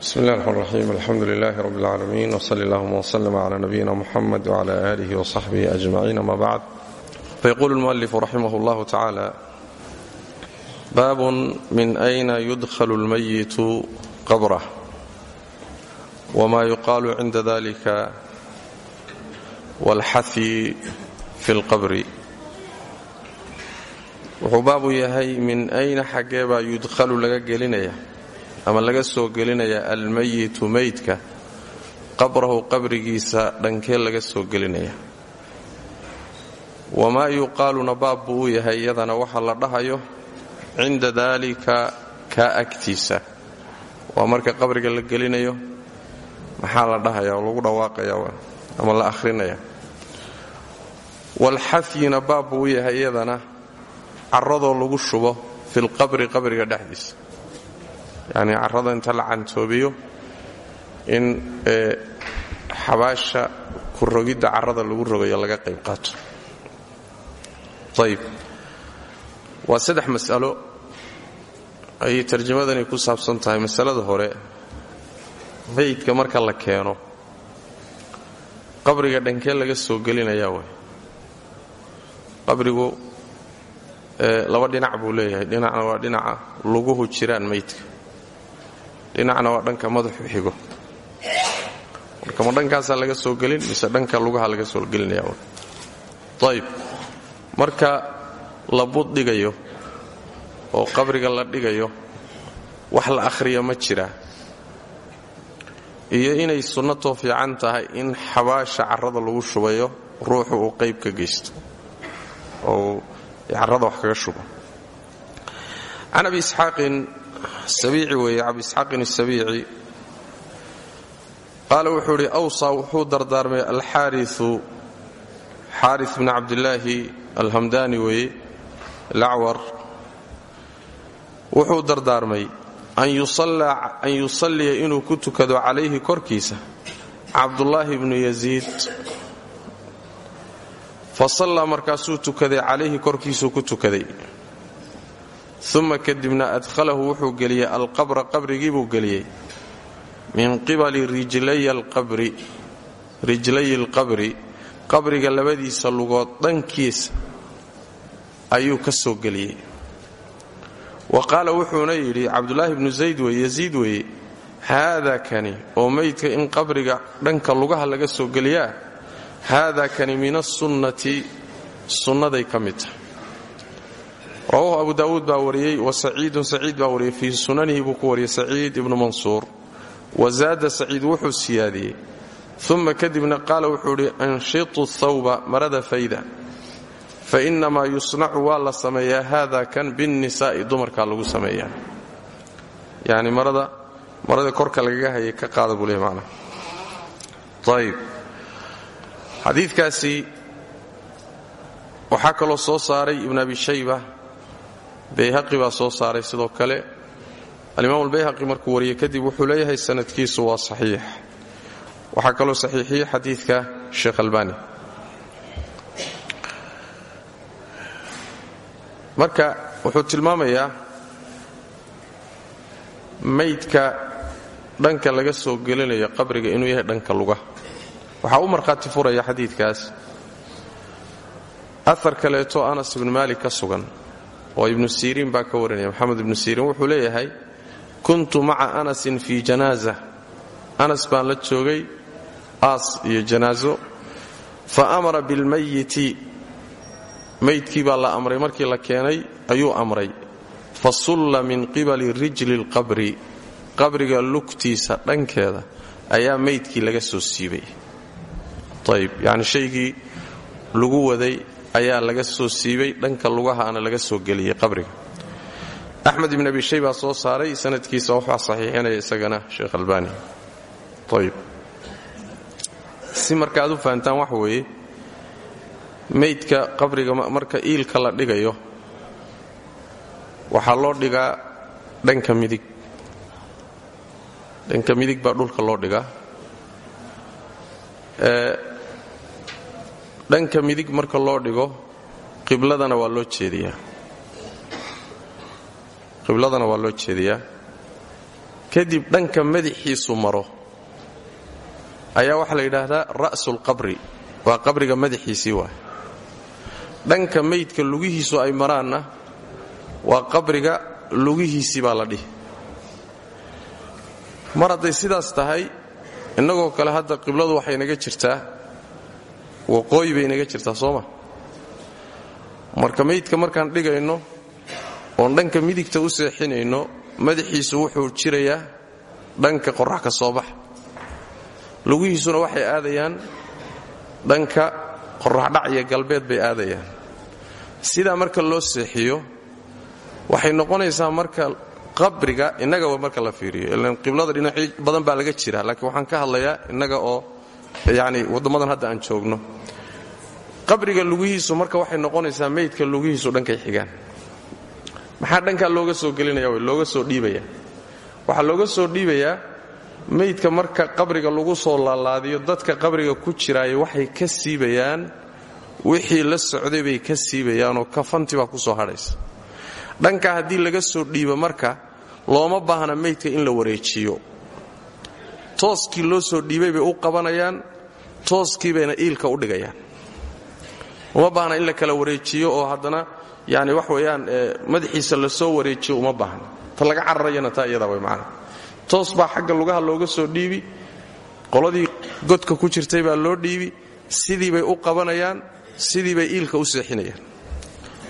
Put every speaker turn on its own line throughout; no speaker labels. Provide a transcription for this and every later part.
بسم الله الرحمن الرحيم الحمد لله رب العالمين وصلى اللهم وسلم على نبينا محمد وعلى آله وصحبه أجمعين ما بعد فيقول المؤلف رحمه الله تعالى باب من أين يدخل الميت قبره وما يقال عند ذلك والxahi fi اlqabri wuxuu baabu yahay min ayna xaggee baa yudkhalu laga gelinaya ama laga soo gelinaya almayitu meydka qabrahu qabrigiisa dhankee laga soo gelinaya. Wamaa yuqaaluna baab buu u yahay iyadana waxa la dhahayo cinda daalika kaa agtiisa. Waa marka qabriga la gelinayo maxaa la dhahaya oo lagu dhawaaqaya ama la ahrinaya walxafyina baab buu u yahay iyadana caradoo lagu shubo filqabri qabriga dhexdiisa yacnii carrada inta la cantoobiyo in xabaasha ku rogidda carrada lagu rogayo laga qayb qaato ayib waa saddex mas'alo ayay tarjamadani ku saabsan tahay masalada hore meydka marka la keeno qabriga dhankee laga soo gelinayaa way qabrigu laba dhinac buu leeyahay dhinacna waa dhinaca luguhu jiraan meydka dhinacna waa dhanka madaxu xigo. Marka ma dhankaasaa laga soo gelin mise dhanka lugaha laga soo gelinaya ayib marka la buddhigayo oo qabriga la dhigayo wax la akhriya ma jiraa iyo inay sunnatoo fiican tahay in xabaasha carrada lagu shubayo ruuxu uu qayb ka geysto. Oo carrada wax kaga shubo. Can abi isxaaqin sabiici weeye abi isxaaqin asabiici qaala wuxuu idhi awsaa wuxuu dardaarmay alxaariu xaari bni cabdillaahi alhamdaani weeye alacwar. Wuxuu dardaarmay an yusalliya inuu ku tukado calayhi korkiisa cabdullaahi bnu yaziid. Fa sallaa markaasuu tukaday calayhi korkiisuu ku tukaday uma kadibna adkhalahu wuxuu geliyey alqabra qabrigii buu geliyey. Min qibali rijlayi alqabri qabriga labadiisa lugood dhankiisa ayuu ka soo geliyey. Wa qaala wuxuuna yidhi cabdulaahi bnu zayd weye yaziid weeye haada kani oo meydka in qabriga dhanka lugaha laga soo geliyaa haada kani min asunnati sunnaday ka mid tahay rawaahu abu daawuud baa wariyey wa saciidun saciid baa wariyey fii sunanihi buu ku wariyey saciid ibnu mansuur. Wa zaada saciid wuxuu siyaadiyey. Uma kadibna qaala wuxuu idhi anshitu thawba marada fayda. Fainamaa yusnacu waa la sameeyaa haada kan binnisaa'i dumarkaa lagu sameeyaa. Yani marada marada korka lagaga hayay ka qaada waxaa kaloo soo saaray ibn abi shayba bayhaqi baa soo saaray sidoo kale. Alimaam albayhaqi markuu wariyey kadib wuxuu leeyahay sanadkiisu waa saxiix. Waxaa kaloo saxiixiyey xadiidka sheekh albani. Marka wuxuu tilmaamayaa maydka dhanka laga soo gelinayo qabriga inuu yahay dhanka luga waxaa u markhaati furaya xadiidkaas. Afar kaleeto anas ibnu maalik ka sugan oo ibnu siriin baa ka warinaya. Maxamed ibnu siriin wuxuu leeyahay kuntu maca anasin fii janaaza. Anas baan la joogay aas iyo janaaso fa amara bilmayiti maydkii baa la amray. Markii la keenay ayuu amray. Fa sulla min qibali rijli lqabri qabriga lugtiisa dhankeeda ayaa maydkii laga soo siibay. Ayb yacni shaygii lagu waday ayaa laga soo siibay dhanka lugahaana laga soo geliyey qabriga. Axmed ibn abi shay baa soo saaray sanadkiisa waxaa saxiixinaya isagana sheekh albani. Ayb si marka aad u fahantaan waxa weeye maydka qabriga marka iilka la dhigayo waxaa loo dhigaa dhanka midig. Dhanka midig baa dhulka loo dhigaa dhanka midig marka loo dhigo qibladana waa loo jeediyaa. Qibladana waa loo jeediyaa. Kadib dhanka madaxiisu maro ayaa waxaa la yidhaahdaa ra'sulqabri waa qabriga madaxiisii waay dhanka maydka lugihiisu ay maraanna waa qabriga lugihiisii baa la dhihi. Mar hadday sidaas tahay innagoo kale hadda qibladu waxay naga jirtaa waqooyi bay naga jirtaa sooma marka maydka markaan dhigayno oon dhanka midigta u seexinayno madaxiisu wuxuu jirayaa dhanka qorax ka soo bax lugihiisuna waxay aadayaan dhanka qoraxdhac iyo galbeed bay aadayaan. Sidaa marka loo seexiyo waxay noqonaysaa marka qabriga innagaba marka la fiiriyo. Ilan qiblada dhinacyo badan baa laga jira laakiin waxaan ka hadlayaa innaga oo yacni waddammadan hadda aan joogno. Qabriga lugihiisu marka waxay noqonaysaa maydka lugihiisu dhankay xigaan. Maxaa dhankaa looga soo gelinaya w looga soo dhiibaya. Waxaa looga soo dhiibayaa maydka marka qabriga lagu soo laalaadiyo dadka qabriga ku jiraaya waxay ka siibayaan wixii la socday bay ka siibayaanoo kafanti ku soo hadhaysa. Dhankaa haddii laga soo dhiibo marka looma baahna maydka in la wareejiyo. Tooskii loo soo dhiibay bay u qabanayaan tooskii bayna iilka u dhigayaan uma baahna in la kala wareejiyo oo haddana yani wax weeyaan madaxiisa la soo wareejiyo uma baahna. Ta laga cararayana taa iyadaa way macana toos baa xagga lugaha looga soo dhiibi qoladii godka ku jirtay baa loo dhiibi sidii bay u qabanayaan sidii bay iilka u seexinayaan.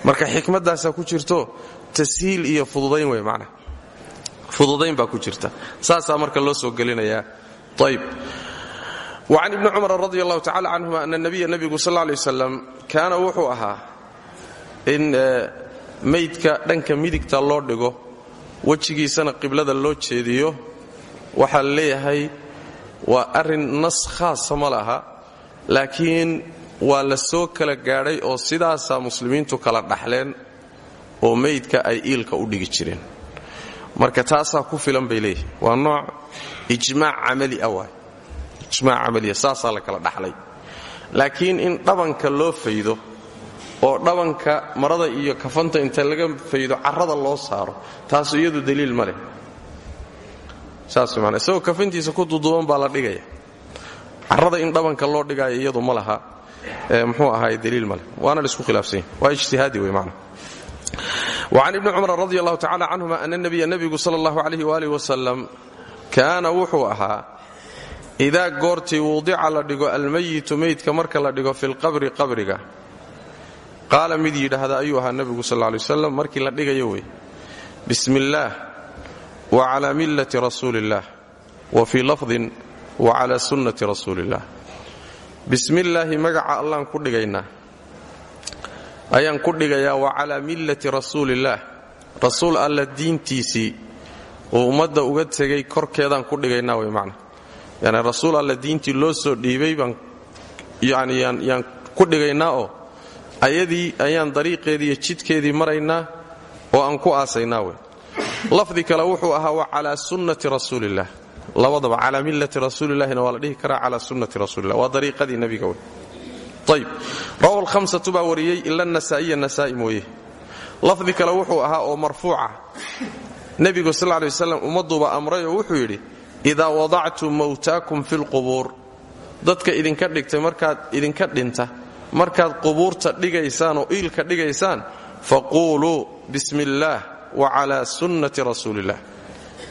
Marka xikmaddaasaa ku jirto tashiil iyo fududayn wey macna. Fududayn baa ku jirta. Saasaa marka loo soo gelinayaa. Ayb wacan ibni cumar radi allahu tacala canhuma ana nabiya nebigu sal lay waslam kaana wuxuu ahaa in maydka dhanka midigta loo dhigo wejigiisana qiblada loo jeediyo waxaa leeyahay waa arrin nas khaasa ma laha laakiin waa la soo kala gaadhay oo sidaasaa muslimiintu kala dhaxleen oo maydka ay iilka u dhigi jireen marka taasaa ku filan bay ah waay ijmaac camaliya saasaa la kala dhaxlay. Laakiin in dhabanka loo faydo oo dhabanka marada iyo kafanta inta laga faydo carrada loo saaro taasu iyadu daliil ma leh. Saas man isagoo kafantiisa ku duduban baa la dhigaya. Carrada in dhabanka loo dhigaayo iyadu ma laha mxuu ahaay daliil maleh waana la isku khilaafsanya waa ijtihaadi wey mana وcan ibni cumar radi allahu tacala canhuma ana nabiya nebigu sal allahu alayh waalih wasalam kaana wuxuu ahaa idaa goortii wudica la dhigo almayitu meydka marka la dhigo fi lqabri qabriga. Qaala mid yidhaahda ayuu ahaa nebigu sal lay waslam markii la dhigayo wey. Bismi illaah wa cala millati rasuuli illah wa fii lafdin wa cala sunnati rasuuli illah bismi illaahi magaca allaan ku dhigaynaa ayaan ku dhigayaa wa calaa millati rasuuliillaah rasuul alla diintiisii uu ummadda uga tegay korkeedaan ku dhigaynaa way macna yani rasuul alla diintii loo soo dhiibay baan yani yaan ku dhigaynaa oo ayadii ayaan dariiqeedii jidkeedii maraynaa oo aan ku aasaynaa wey lafdi kale wuxuu ahaa wa calaa sunnati rasuuliillah labadaba calaa millati rasuulillahina waa la dhihi karaa calaa sunnati rasuulillah. Waa dariiqadii nebiga wey ayb rawahu lhamsatu baa wariyey ila nasaa'i mooye. Lafdi kale wuxuu ahaa oo marfuuca. Nebigu sal lay waslam ummadduuba amray wuxuu yidhi idaa wadactum mawtaakum fi lqubuur dadka idinka dhigtay markaad idinka dhinta markaad qubuurta dhigaysaan oo iilka dhigaysaan faquuluu bismi illaah wa calaa sunnati rasuuliillah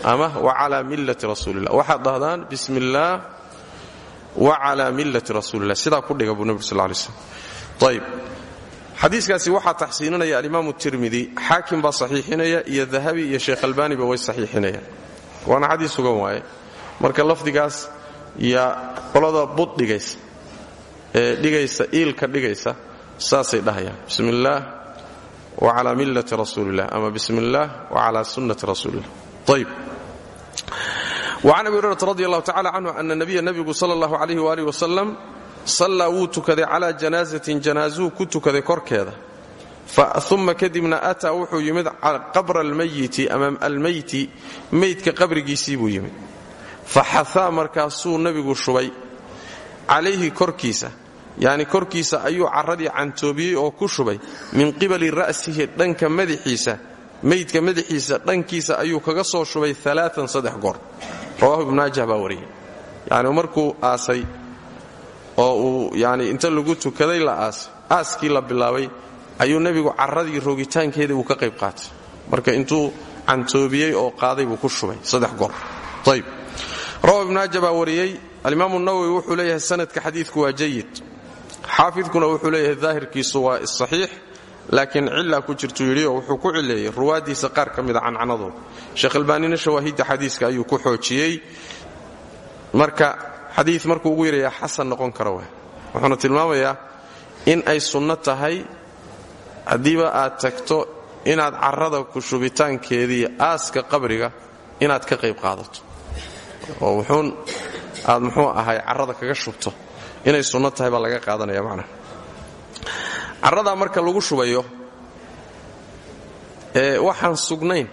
ama wa calaa millati rasuulilah waxaad dhahdaan bismi wa calaa millati rasuulilah sidaa ku dhiga buu nebigu sal lay slm ayb xadiikaasi waxaa taxsiininaya alimaamu tirmidi xaakim baa saxiixinaya iyo dahabi iyo sheekh albaaniba way saxiixinayaan. Waana xadiis sugan waaye marka lafdigaas yaa qolada bud dhigaysa ee dhigaysa iilka dhigaysa saasay dhahayaan. Bismi wa calaa millati rasuulilah ama bismi wa calaa sunnati rasuulilah ayb وcan abi hurayrata radi allahu tacala canhu ana nabiya nebigu sal allahu alayh waalih wasalam sallaa wuu tukaday calaa janaasatin janaasuu ku tukaday korkeeda. Uma kadibna ataa wuxuu yimid qabra almayiti ama almeyti meydka qabrigiisii buu yimid faxahaa markaasuu nebigu shubay calayhi korkiisa. Yacni korkiisa ayuu carradii cantoobiyey oo ku shubay min qibali ra'sihi dhanka madaxiisa. Meydka madaxiisa dhankiisa ayuu kaga soo shubay alaaan saddex goor. Rawahu ibnumaajah baa wariyey. Yacni markuu aasay oo uu yani inta lagu tukaday la aasay aaskii la bilaabay ayuu nebigu carradii roogitaankeedii uu ka qayb qaatay. Marka intuu cantoobiyey oo qaaday buu ku shubay saddex goor. Ayb rawa ibnaaja baa wariyey alimaamu nawowi wuxuu leeyahay sanadka xadiidku waa jayid xaafidkuna wuxuu leeyahay daahirkiisu waa saxiix laakiin cila ku jirtuu yidhi oo wuxuu ku cileeyey ruwaaddiisa qaar ka mida cancanadooda. Sheekh albaanina shawaahidda xadiiska ayuu ku xoojiyey. Marka xadii markuu ugu yidhayaa xasan noqon kara wa wuxuuna tilmaamayaa in ay sunno tahay haddiiba aad tagto inaad carrada ku shubitaankeedii aaska qabriga inaad ka qayb oo wuxuun aad muxuu ahay carrada kaga shubto. Inay sunno tahay baa laga qaadanaya macnaha. Carradaa marka lagu shubayo ee waxaan sugnayn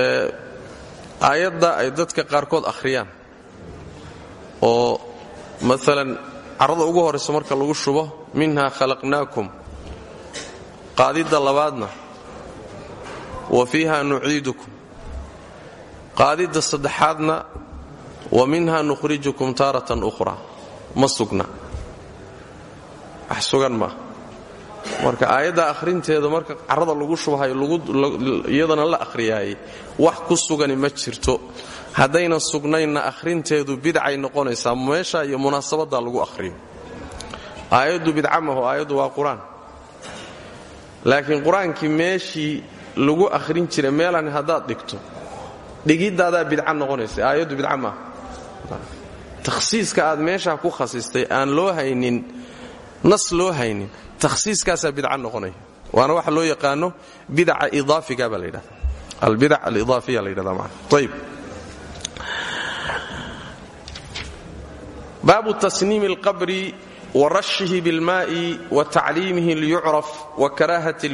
ee aayadda ay dadka qaarkood akhriyaan oo maalan carrada ugu horraysa marka lagu shubo minha khalaqnaakum. Qaadidda labaadna wa fiiha nuciidukum qaadidda saddexaadna wa minha nukhrijukum taaratan ukhraa. Ma sugna. Wax sugan marka aayadda akhrinteeda marka carrada lagu shubahayo iyadana la akhriyaayay wax ku sugani ma jirto. Haddayna sugnaynna akhrinteedu bidcay noqonaysaa meesha iyo munaasabadda lagu akhriyo. Aayaddu bidca maho aayaddu waa qur'aan. Laakiin qur'aankii meeshii lagu akhrin jiray meelan haddaad dhigto dhigidaadaa bidca noqonaysa aayaddu bidca maaha takhsiiska aad meeshaa ku khasistay aan loo haynin nas loo haynin takhsiiskaasaa bidca noqonaya waana waxa loo yaqaano bidaca idaafiga baa la yidhahda albidac alidaafiya la yidhahda maana ayib baabu tasniimi alqabri warashihi bilmaai wa tacliimihi liyucraf wa karaahati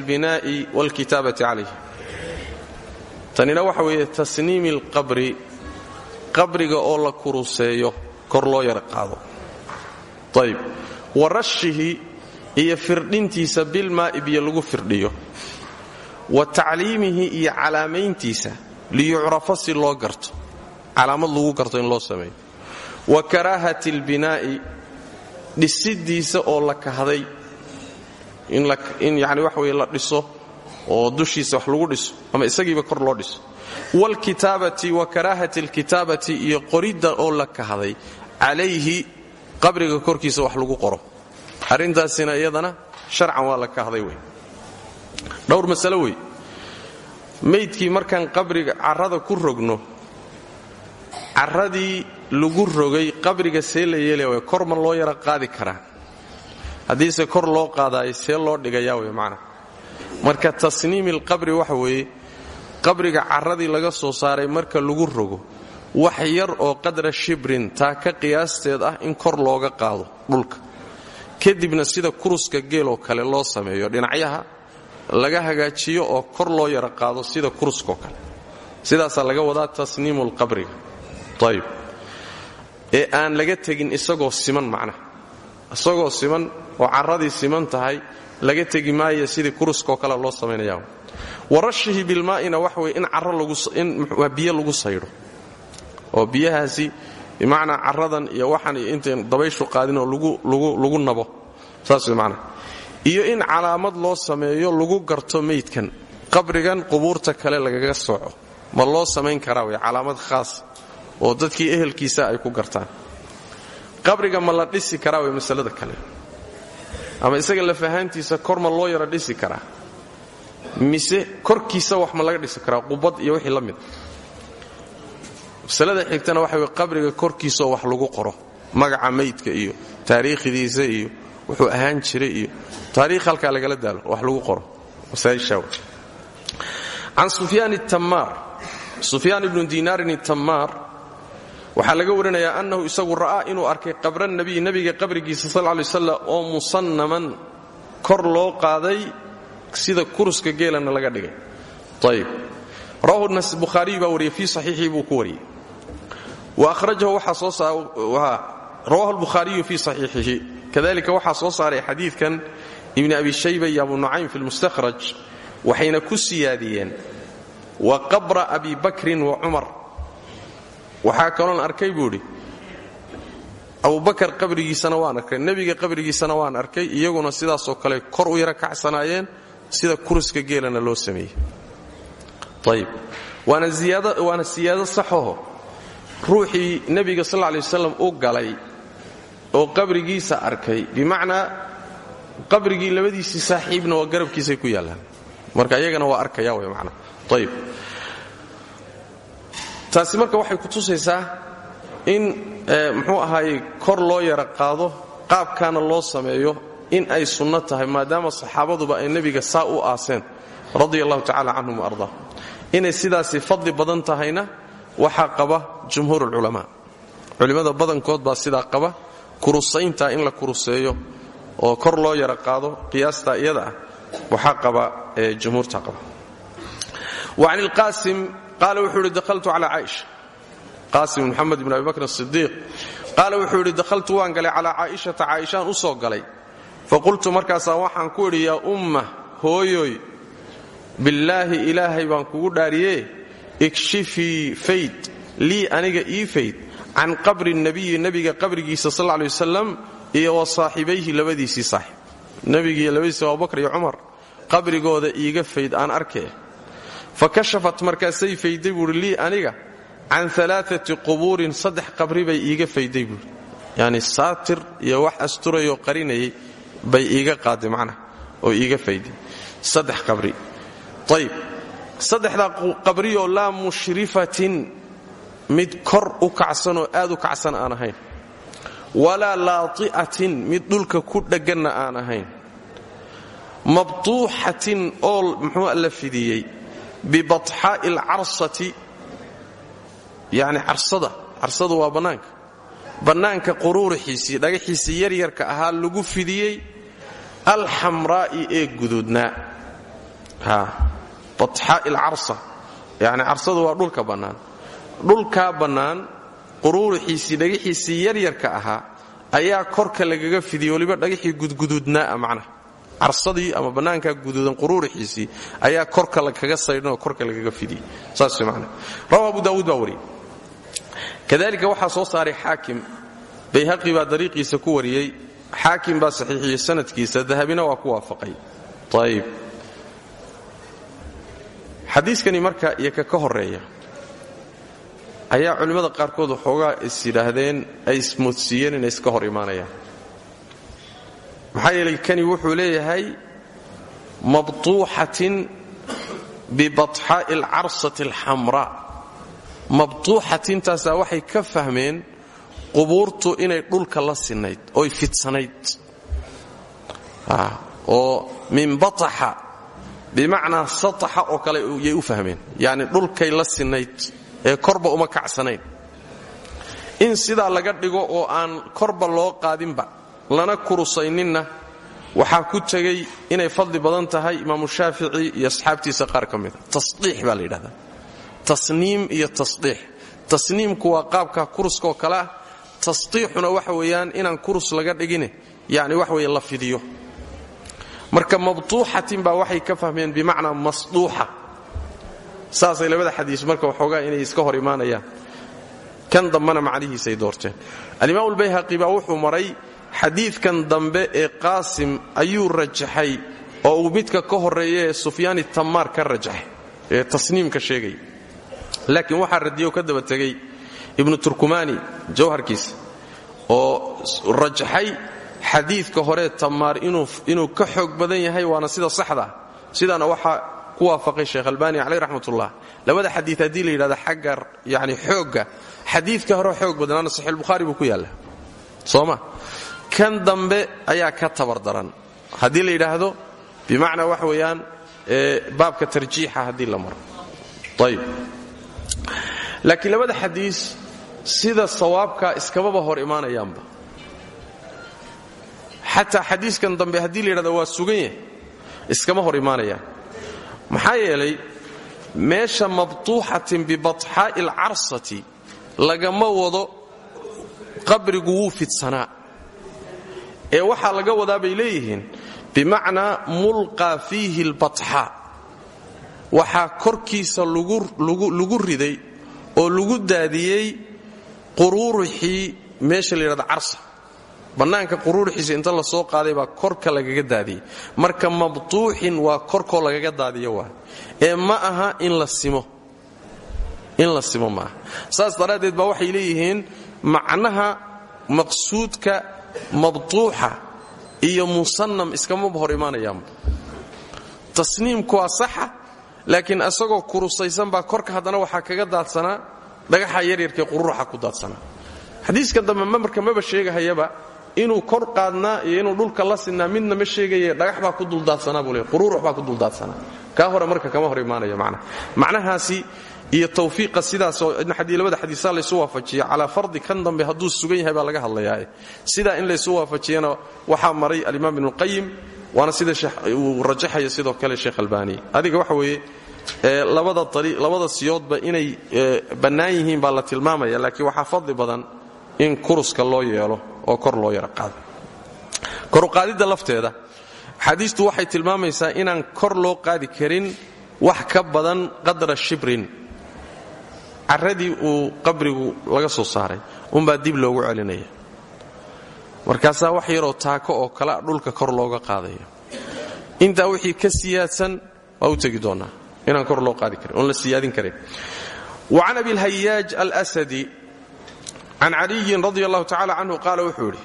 tanina waxa weeye tasniimi alqabri qabriga oo la kuruseeyo kor loo yar qaado. Ayb wa rashihi iyo firdhintiisa bilmaa'i biyo lagu firdhiyo. Wa tacliimihi iyo calaamayntiisa liyucrafa si loo garto. Calaamad lagu garto in loo sameeyo. Wa karaahati albinaa'i dhisidiisa oo la kahday. In yani waxa weye la dhiso oo dushiisa wax lagu dhiso ama isagiiba kor loo dhiso. Waalkitaabati wa karaahati alkitaabati iyo qoridda oo la kahday calayhi qabriga korkiisa wax lagu qoro. Arrintaasina iyadana sharcan waa la kahday wey. Dhowr masalo wey. Maydkii markaan qabriga carrada ku rogno carradii lagu rogay qabriga see la yeelaya way kor ma loo yara qaadi karaa. Haddiise kor loo qaadaayo see loo dhigayaa wey macnaha marka tasniimi alqabri waxa weeye qabriga carradii laga soo saaray marka lagu rogo wax yar oo qadra shibrin taa ka qiyaasteed ah in kor looga qaado dhulka. Kadibna sida kuruska geeloo kale loo sameeyo dhinacyaha laga hagaajiyo oo kor loo yara qaado sida kuruskao kale. Sidaasaa laga wadaa tasniimu lqabriga ayb ee aan laga tegin isagoo siman macnaha isagoo siman oo carradii siman tahay laga tegi maayo sidii kuruskaoo kale loo samaynaya wa rashihi bilmaa'ina waxa weye in biyo lagu saydho oo biyahaasi bimacnaa carradan iyo waxan iyo intayn dabayshu qaadinoo lagu nabo. Saas way iyo in calaamad loo sameeyo lagu garto meydkan. Qabrigan qubuurta kale lagaga sooco. Ma loo samayn karaa wey calaamad khaas oo dadkii ehelkiisa ay ku gartaan. Qabriga ma la dhisi karaa wey kale ama isaga lafahaantiisa kor ma loo yara dhisi karaa mise korkiisa wax ma laga dhisi karaa qubad iyo wixii la mid. Masalada xigtana waxa wey qabriga korkiisaoo wax lagu qoro. Magaca maydka iyo taariikhdiisa iyo wuxuu ahaan jiray iyo taariikh halkaa lagala daalo wax lagu qoro. Masaaishaa can sufyaan tamaar sufyaan ibnu dinaarin itamaar waxaa laga warinayaa annahu isagu ra'aa inuu arkay qabra nabiy nebiga qabrigiisa sal lay slam oo musannaman kor loo qaaday sida kuruska geelana laga dhigay. Ayb rawahu bukhaariy baa wariyey fii saxiixii buu ku wariyey wa ahrajahu waxaa soo rawahu lbukhaariyu fii saxiixihi. Kadalika waxaa soo saaray xadiidkan ibni abi shayba iyo abu nucaym fi lmustakhraj waxayna ku siyaadiyeen wa qabra abi bakrin wa cumar waxaa kaloon arkay buu idhi abubakar qabrigiisana waan arkay nebiga qabrigiisana waan arkay iyaguna sidaasoo kale kor u yara kacsanaayeen sida kuriska geelana loo sameeyey. Ayib waana siyaado saxaho ruuxii nebiga sal lay waslam u galay oo qabrigiisa arkay. Bimacnaa qabrigii labadiisii saaxiibna waa garabkiisay ku yaallaan. Marka iyagana waa arkaya w manaa ayib taasi marka waxay ku tusaysaa in muxuu ahaaye kor loo yara qaado qaabkaana loo sameeyo in ay sunno tahay maadaama saxaabaduba ay nebiga saa u aaseen radia allahu tacala canhum wa ardaa inay sidaasi fadli badan tahayna waxaa qaba jumhuur ulculamaa culimmada badankood baa sidaa qaba kurusayntaa in la kuruseeyo oo kor loo yara qaado qiyaastaa iyada ah waxaa qaba jumhuurta qaba qaala wuxuu idhi dahaltu calaa caaisha qaasim moxamed bn abi bakr asidiiq qaala wuxuu idhi dakhaltu waan galay calaa caa'ishata caaishaan u soo galay. Faqultu markaasaa waxaan ku idhi yaa umma hooyoy billaahi ilaahay baan kugu dhaariye ikshifii fayd lii aniga ii fayd can qabri nabiyi nebiga qabrigiisa sal lay wasalam iyo wa saaxibayhi labadiisii saaxib. Nebigiiyo labadiisi abubakar iyo cumar qabrigooda iiga fayd aan arkee fa kashafat markaasay fayday buuhi lii aniga can alaaati qubuurin saddex qabri bay iiga fayday buui yani saatir iyo wax asturayoo qarinayay bay iiga qaaday macnaha oo iiga fayday. Saddex qabri. Ayib saddexdaa qabriyoo laa mushrifatin mid kor u kacsanoo aad u kacsan aan ahayn. Walaa laati'atin mid dhulka ku dhegganna aan ahayn. Mabtuuxatin oo muxuu la fidiyey bibatxaa'i alcarsati yacni carsada. Carsadu waa bannaanka. Bannaanka quruurixiisii dhagaxiisii yaryarka ahaa lagu fidiyey alxamraa'i ee guduudnaa batxaa'i alcarsa yacni carsadu waa dhulka bannaan. Dhulkaa bannaan quruurixiisii dhagaxiisii yaryarka ahaa ayaa korka lagaga fidiyey weliba dhagaxii gudguduudnaa'a macnaha carsadii ama bannaankaa guduudan quruurixiisii ayaa korka lakaga saydhanoo korka lagaga fidiyey saas man rawa abu daawuud baa wariyey. Kadalika waxaa soo saaray xaakim. Bayhaqi baa dariiqiisa ku wariyey. Xaakim baa saxiixiyey sanadkiisa. Dahabina waa ku waafaqay. Ayib xadiiskani marka iyo ka ka horreeya ayaa culimmada qaarkood waxoogaa is ay ismoodsiiyeen inay iska hor imaanayaan maxaa yeelay kani wuxuu leeyahay mabtuuxatin bibatxaa'i alcarsati alxamraa mabtuuxatintaasaa waxay ka fahmeen qubuurtu inay dhulka la sinayd oy fidsanayd. Oo min bataxa bimacnaa sataxa oo kale yay u fahmeen. Yacni dhulkay la sinayd ee korba uma kacsanayn. In sidaa laga dhigo oo aan korba loo qaadinba lana kurusayninna. Waxaa ku tegey inay fadli badan tahay imaamu shaafici iyo asxaabtiisa qaar ka mida tasdiix baa la yidhahdaa. Tasniim iyo tasdiix. Tasniimku waa qaabka kuruskaoo kale ah. Tasdiixuna waxa weeyaan inaan kurus laga dhigine yacni wax weeye la fidiyo. Marka mabtuuxatin baa waxay ka fahmeen bimacnaa masduuxa. Saasay labada xadiis marka waxoogaa inay iska hor imaanayaan. Kan dambena macnihiisay doorteen. Alimaam ulbayhaqi baa wuxuu maray xadiidkan dambe ee qaasim ayuu rajaxay oo uu midka ka horreeya ee sufyaani tamaar ka rajaxay ee tasniimka sheegay. Laakiin waxaa radiyo ka daba tegey ibnu turkumaani jawharkiisa oo rajaxay xadiidka hore tamaar inuu ka xoog badan yahay waana sida saxda sidaana waxaa ku waafaqay sheekh albani caleyh raxmatullah. Labada xadii haddii la yidhahda xagga yani xoogga xadiidka hore xoog badnaana saxiixulbukhaari buu ku yaalla sooma kan dambe ayaa ka tabar daran haddii la yidhaahdo bimacnaa wax weeyaan baabka tarjiixa haddii la maro. Ayib laakiin labada xadiis sida sawaabkaa iskamaba hor imaanayaanba. Xataa xadiiskan dambe haddii la yidhahda waa sugan yahay iskama hor imaanayaan. Maxaa yeelay meesha mabtuuxatin bibatxaa'i alcarsati lagama wado qabrigu wuu fidsanaa ee waxaa laga wadaa bay leeyihiin bimacnaa mulqaa fiihi albatxaa waxaa korkiisa lagu riday oo lagu daadiyey quruuruxii meesha la yidhahda carsa. Bannaanka quruuruxiisa inta la soo qaaday baa korka lagaga daadiyey. Marka mabtuuxin waa korkoo lagaga daadiyo waa. Ee ma aha in la simo. In la simo maaha saas daraaddeed baa waxay leeyihiin macnaha maqsuudka mabtuuxa iyo musannam iskamaba hor imaanayaanba tasniimku waa saxa laakiin asagoo kurusaysan baa korka haddana waxaa kaga daadsanaa dhagaxa yaryarkae qururuxa ku daadsanaa. Xadiiska dambe marka maba sheegahayaba inuu kor qaadnaa iyo inuu dhulka la sinaa midna ma sheegaye dhagax baa ku duldaadsanaa buu le qururux baa ku duldaadsanaa kaa hore marka kama hor imaanayo macnaha macnahaasi iyo tawfiiqa sidaasoo labada xadiisaa laysu waafajiya calaa fardi kan dambe hadduu sugan yahay baa laga hadlayaa. Sidaa in laysu waafajiyana waxaa maray alimaam ibnuqayim waana sida uu rajaxaya sidoo kale sheekh albani. Adiga waxa weeye labada siyoodba inay bannaan yihiin baa la tilmaamaya laakiin waxaa fadli badan in kuruska loo yeelo oo kor loo yaro qaado. Koruqaadidda lafteeda xadiistu waxay tilmaamaysaa inaan kor loo qaadi karin wax ka badan qadra shibrin carradii uu qabrigu laga soo saaray unbaa dib loogu celinaya markaasaa wax yaroo taako oo kala dhulka kor looga qaadaya intaa wixii ka siyaadsan waa u tegi doonnaa inaan kor loo qaadi karin oon la siyaadin karin. Wa can abilhayaaj alsadi can caliyin radi allahu tacala canhu qaala wuxuu yidhi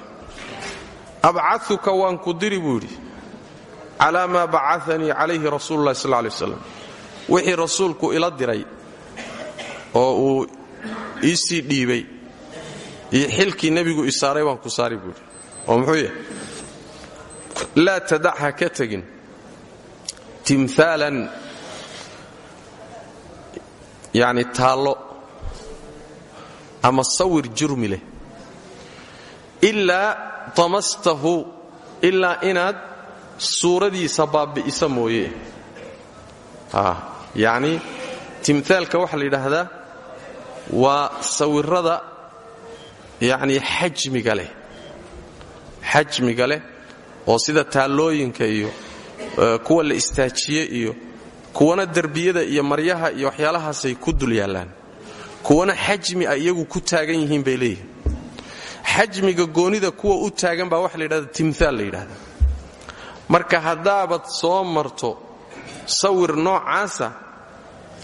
abcauka waan ku diri buu yidhi calaa maa bacanii calayhi rasuulu waslam wixii rasuulku ila diray oo uu iisii dhiibay. Iyo xilkii nebigu isaaray waan ku saari buuhi oo muxuu yahay laa tadac ha ka tegin. Timaalan yani taallo ama sawir jurmi leh. Ilaa damastahu ilaa inaad suuradiisa baabbi'isa mooye. Yacni timaalka waxaa la yidhaahdaa waa sawirrada yacni xajmiga leh xajmiga leh oo sida taallooyinka iyo kuwa la istaajiye iyo kuwana derbiyada iyo maryaha iyo waxyaalahaasay ku dul yaallaan. Kuwana xajmi a iyagu ku taagan yihiin bay leeyihiin xajmiga goonida kuwa u taagan baa waxa la yidhahda timaal la yidhahda marka haddaabad soo marto sawir noocaasa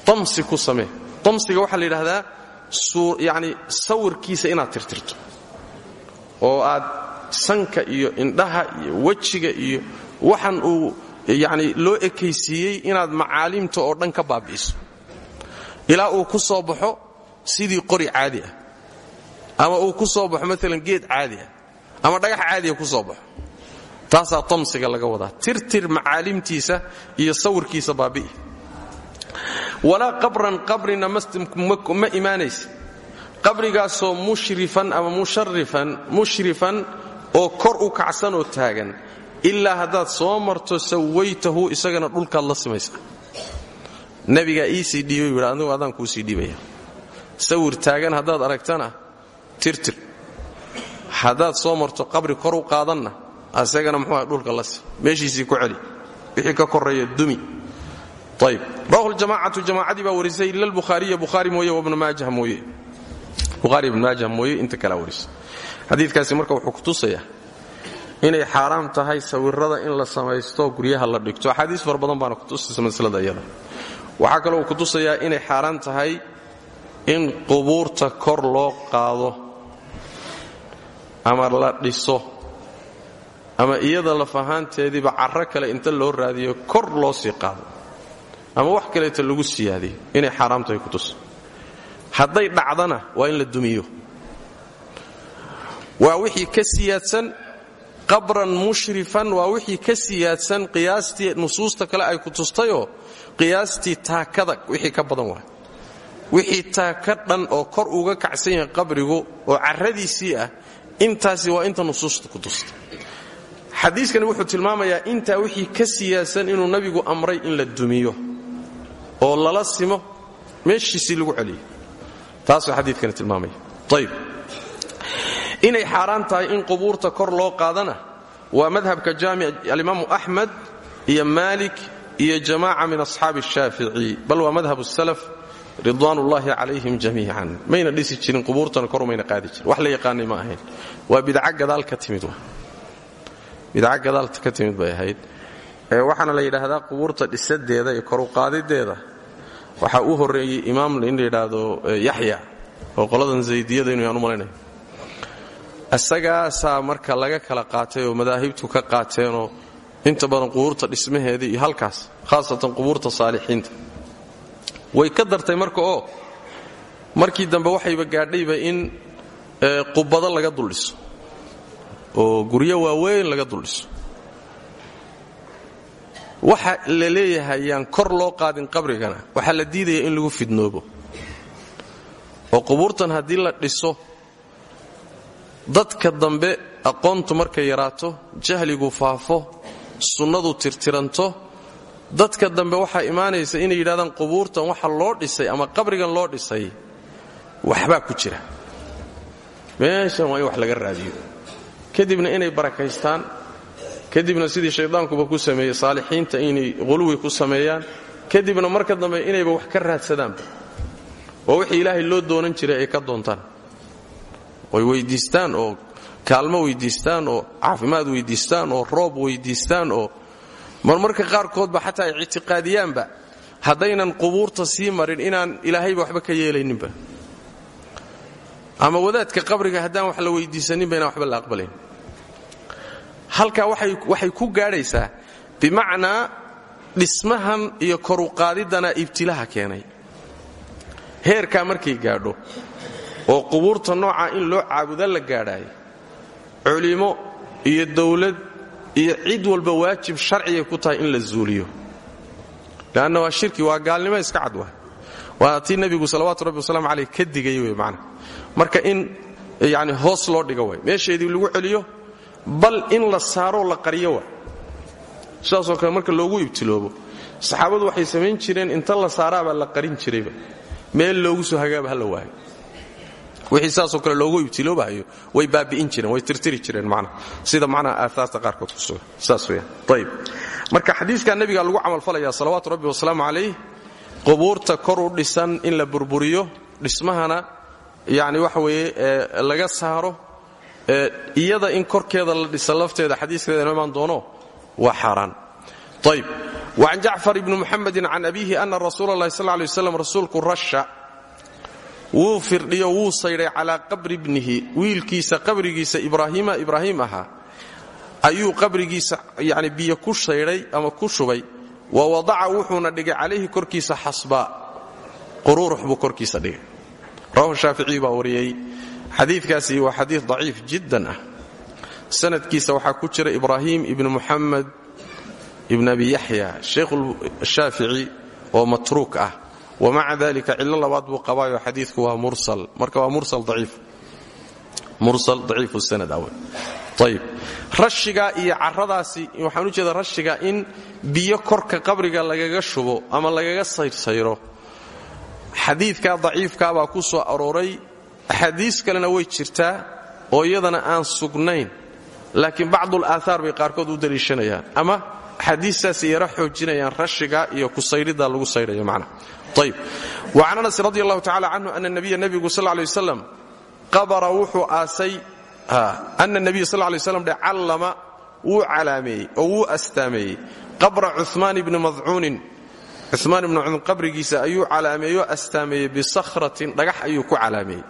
damsi ku samee. Damsiga waxaa la yidhahdaa yani sawirkiisa inaad tirtirto. Oo aad sanka iyo indhaha iyo wejiga iyo waxan uu yani loo ekaysiiyey inaad macaalimta oo dhan ka baabi'iso. Ilaa uu ku soo baxo sidii qori caadi ah. Ama uu ku soo baxo maalan geed caadi ah. Ama dhagax caadiya ku soo baxo. Taasaa tamsiga laga wadaa. Tirtir macaalimtiisa iyo sawirkiisa baabi'i walaa qabran qabrina ma imaanaysa qabrigaasoo mushrifan ama mushrifan oo kor u kacsan oo taagan ilaa haddaad soo marto sawaytahu isagana dhulkaad la simaysa nebigaa iisii dhiibay buu adigu adaan kuusii dhiibaya. Sawir taagan haddaad aragtana tirtir. Haddaad soo marto qabri kor u qaadanna isagana muxuuha dhulka la si ku celi. Wixii ka koreeya dumi ayb rawahu ljamacatu jamaacadii baa warisay ila lbukhaariya bukhaari mooye wabnu maajah mooye bukhaari ibn maajah mooye inta kalea warisay xadiidkaasi marka wuxuu kutusayaa inay xaaraam tahay sawirada in la samaysto guryaha la dhigto axaadiis fara badan baana kutusaysa maslada iyada waxaa kaloo uu kutusayaa inay xaaraan tahay in qubuurta kor loo qaado ama la dhiso ama iyada laf ahaanteediiba carro kale inta loo raadiyo kor loo sii qaado ama wax kaleeta lagu siyaadiyo inay xaaraam tahay kutus hadday dhacdana waa in la dumiyo. Waa wixii ka siyaadsan qabran mushrifan waa wixii ka siyaadsan qiyaastii nusuusta kale ay ku tustayoo qiyaastii taakada wixii ka badan waay wixii taa ka dhan oo kor uga kacsan yahay qabrigu oo carradiisii ah intaasi waa inta nusuusta ku tusta. Xadiiskani wuxuu tilmaamayaa intaa wixii ka siyaasan inuu nabigu amray in la dumiyo oo lala simo meeshiisii lagu celiyo taasuu xadiikani tilmaamaya. Ayb inay xaaraan tahay in qubuurta kor loo qaadana waa madhabka jaamic alimaamu axmed iyo maalik iyo jamaaca min asxaabi shaafici bal waa madhab salaf ridwaan ullaahi calayhim mayna dhisi jirin qubuurtana kor mayna qaadi jirin. Wax la yaqaanay ma ahayn. Waa bidca gadaal ka timid bidca gadaal ka timid bay ahayd waxaana la yidhaahdaa qubuurta dhisadeeda iyo koruqaadideeda waxaa u horeeyey imaam in la yidhaahdo yaxya oo qoladan zaydiyada inu yaan u malaynayo isagaasaa marka laga kala qaatay oo madaahibtu ka qaateenoo inta badan qubuurta dhismaheedii iyo halkaas khaasatan qubuurta saalixiinta. Way ka dartay marka oo markii dambe waxayba gaadhayba in qubado laga duldhiso oo guryo waaweyn laga duldhiso waxa la leeyahay yaan kor loo qaadin qabrigana. Waxaa la diidaya in lagu fidnoobo. Oo qubuurtan haddii la dhiso dadka dambe aqoontu markay yaraato jahligu faafo sunnadu tirtiranto dadka dambe waxaa imaanaysa inay yidhahdaan qubuurtan waxa loo dhisay ama qabrigan loo dhisay waxbaa ku jira. Meeshan waa in wax laga raadiyo. Kadibna inay barakaystaan kadibna sidii shayddaankuba ku sameeyey saalixiinta inay quluwi ku sameeyaan. Kadibna marka dambe inayba wax ka raadsadaanba oo wixii ilaahay loo doonan jiray ay ka doontaan. Oy weyddiistaan oo kaalmo weyddiistaan oo caafimaad weyddiistaan oo roob weyddiistaan oo marmarka qaarkoodba xataa ay ictiqaadiyaanba haddaynan qubuurta sii marin inaan ilaahayba waxba ka yeelayninba. Ama wadaadka qabriga haddaan wax la weyddiisaninba inaan waxba la aqbalayn halkaa waxay ku gaadhaysaa bimacnaa dhismahan iyo koruqaadiddana ibtilaha keenay. Heerkaa markay gaadho oo qubuurta noocaa in loo caabuda la gaadhaayo culimo iyo dawlad iyo cid walba waajib sharcigay ku tahay in la zuuliyo. Leanna waa shirki waa gaalnimo iska cad wa waa tii nebigu salawaatu rabbi wasalaamu caleyh ka digay macna. Marka in yani hoos loo dhigo way meesheedii lagu celiyo bal in la saaroo la qariyo wa sidaasoo marka loogu ibtiloobo saxaabadu waxay samayn jireen inta la saaraabaa la qarin jirayba. Meel loogu soo hagaaba ha la waayo. Wixii saasoo kale loogu ibtiloobahayo way baabi'in jireen way tirtiri jireen mana sida macnaha aahaarta qaarkood ku sugan. Saas weyaan ayib marka xadiiskaa nebiga lagu camalfalayaa salawaatu rabbi wasalaamu calayh qubuurta kor u dhisan in la burburiyo dhismahana yani waxa weeye laga saaro iyada in korkeeda la dhisa lafteeda xadiiskeeda ino imaan doono waa xaaraan. Ayb wacan jacfar ibni muxamedin can abiihi ana rasuula allahi sal lay waslam rasuulku rasha. Wuu firdhiyo wuu saydhay calaa qabri bnihi wiilkiisa qabrigiisa ibraahiima ibraahim ahaa ayuu qabrigiisa yani biyo ku saydhay ama ku shubay. Wa wadaca wuxuuna dhigay calayhi korkiisa xasbaa quruurux buu korkiisa dhigay. Rawahu shaaficiy baa wariyey xadiikaasi waa xadii daciif jiddan ah. Sanadkiisa waxaa ku jira ibraahim ibni muxamed ibn abi yaxya sheikhu shaafici oo matruuk ah. Wamaca dalika cillo labaad buu qabaayo xadiidku waa mursal. Marka waa mursal daciif. Mursal daciifu sanad awe. Ayib rashigaa iyo carradaasi waxaan u jeeda rashiga in biyo korka qabriga lagaga shubo ama lagaga sayrsayro xadiidkaa daciifkaabaa ku soo axaadiis kalena way jirtaa oo iyadana aan sugnayn laakiin bacdul aaaar bay qaarkood u daliishanayaan. Ama axaadiistaasay yara xoojinayaan rashiga iyo kusaydhidda lagu saydhayo macna. Ayb wacan anas radi allahu tacala canhu ana nabiya nebigu sal lay waslam qabara wuxuu aasay ana nabiya sal lay slam dhe callama wuu calaameeyey oo wuu astaameeyey. Qabra cumaan ibni madcuunin cumaan ibni madcuun qabrigiisa ayuu calaameeyoo astaameeyey bisakhratin dhagax ayuu ku calaameeyey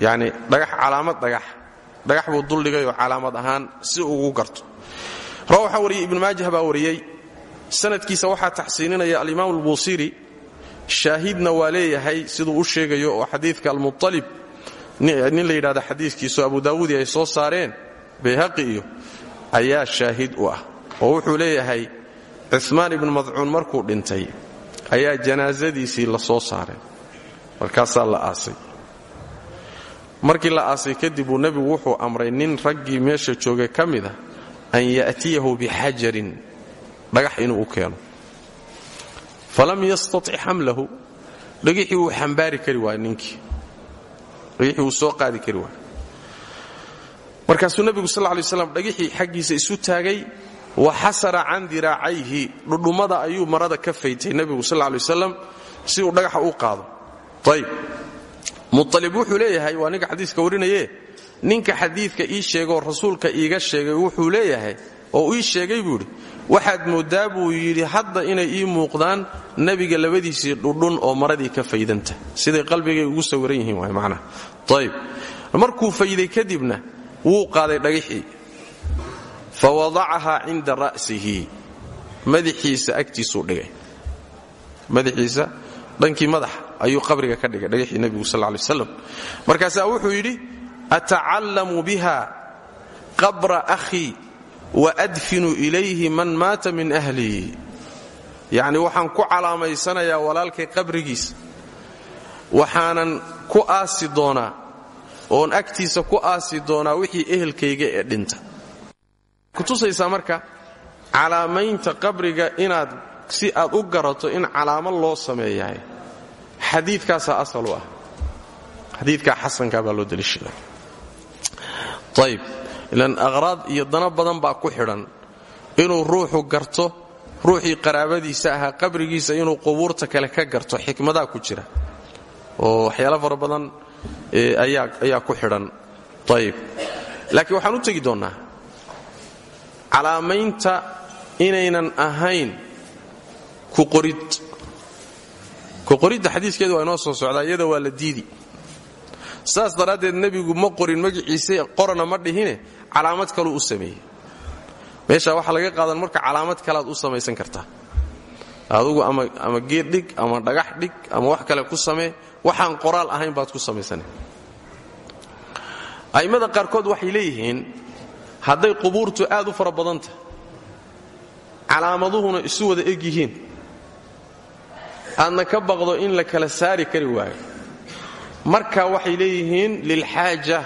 yani dhagax calaamad dhagax. Dhagax buu duldhigayoo calaamad ahaan si ugu garto. Waxaa wariyey ibnu maajah baa wariyey. Sanadkiisa waxaa taxsiininaya alimaam albuusiri. Shaahidna waa leeyahay siduu u sheegayo oo xadiidka almualib nin la yidhahda xadiikiisu abu daawuudi ay soo saareen bayhaqi iyo ayaa shaahid u ah. Oo wuxuu leeyahay cumaan ibnu madcuun markuu dhintay ayaa janaasadiisii la soo saaray markaasaa la aasay markii la aasay kadib uu nebigu wuxuu amray nin raggii meesha joogay ka mid a an ya'tiyahu bixajarin dhagax inuu u keeno. Falam yastatic xamlahu dhagixii wuu xambaari kari waay ninkii. Dhagixii wuu soo qaadi kari waay markaasuu nebigu sal ly slam dhagixii xaggiisa isu taagay wa xasara can diraacayhi. Dhudhummada ayuu marada ka faytay nebigu sal lay waslam si uu dhagaxa u qaado. Ayb mualib wuxuu leeyahay waa ninka xadiiska warinaye ninka xadiidka ii sheegaoo rasuulka iiga sheegay wuxuu leeyahay oo ii sheegay buu waxaad mooddaa buu yidhi hadda inay ii muuqdaan nebiga labadiisii dhudhun oo maradii ka faydanta. Siday qalbigay ugu sawiran yihiin waay macnaha. Ayb markuu fayday kadibna wuu qaaday dhagixii fa wadacahaa cinda ra'sihi. Madaxiisa agtiisuu dhigay. Madaxiisa dhankii madaxa ayuu qabriga ka dhigay dhagaxii nebigu sal lay waslam markaasaa wuxuu yidhi atacallamu biha qabra akhii waadfinu ilayhi man maata min ahlihi yacni waxaan ku calaamaysanayaa walaalkay qabrigiisa waxaanan ku aasi doonaa oon agtiisa ku aasi doonaa wixii ehelkayga ee dhinta. Kutusaysaa marka calaamaynta qabriga inaad si aad u garato in calaamo loo sameeyahay xadiikaasaa asal u ah. Xadiikaa xasankaa baa loo daliishada ayb ilan aqhraad iyo dana badan baa ku xidhan. Inuu ruuxu garto ruuxii qaraabadiisa ahaa qabrigiisa inuu qubuurta kale ka garto xikmadaa ku jira. Oo waxyaalo fara badan ayaa ku xidhan. Ayb laakiin waxaan u tegi doonnaa calaamaynta inaynan ahayn ku qorid ku qoridda xadiiskeedu waa inoo soo socdaa iyada waa la diidi. Saas daraaddeed nebigu ma qorin magaciisa qorana ma dhihine calaamad kaluu u sameeyey. Meesha waxaa laga qaadan marka calaamad kalead u samaysan kartaa. Adugu ama geed dhig ama dhagax dhig ama wax kale ku samee waxaan qoraal ahayn baad ku samaysana a'immada qaarkood waxay leeyihiin hadday qubuurtu aad u fara badantah calaamaduhuna isu wada eg yihiin aadna ka baqdo in la kala saari kari waayo. Marka waxay leeyihiin lilxaaja